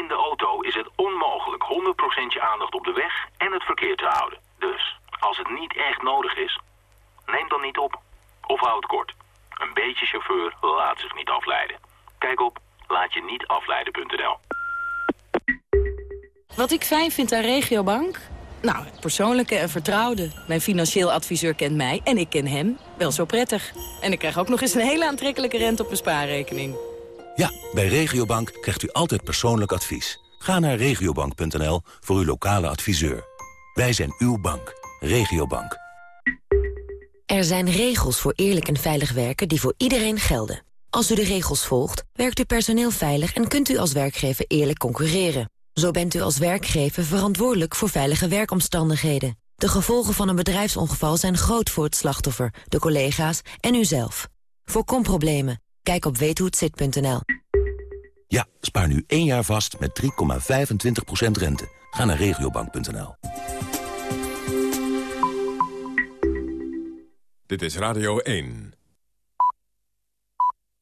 In de auto is het onmogelijk 100% je aandacht op de weg en het verkeer te houden. Dus, als het niet echt nodig is, neem dan niet op. Of houd kort. Een beetje chauffeur laat zich niet afleiden. Kijk op laatje-niet-afleiden.nl. Wat ik fijn vind aan Regiobank? Nou, het persoonlijke en vertrouwde. Mijn financieel adviseur kent mij en ik ken hem wel zo prettig. En ik krijg ook nog eens een hele aantrekkelijke rente op mijn spaarrekening. Ja, bij Regiobank krijgt u altijd persoonlijk advies. Ga naar regiobank.nl voor uw lokale adviseur. Wij zijn uw bank. Regiobank. Er zijn regels voor eerlijk en veilig werken die voor iedereen gelden. Als u de regels volgt, werkt uw personeel veilig... en kunt u als werkgever eerlijk concurreren. Zo bent u als werkgever verantwoordelijk voor veilige werkomstandigheden. De gevolgen van een bedrijfsongeval zijn groot voor het slachtoffer, de collega's en uzelf. Voorkom problemen. Kijk op weethohetzit.nl. Ja, spaar nu één jaar vast met 3,25% rente. Ga naar regiobank.nl. Dit is Radio 1.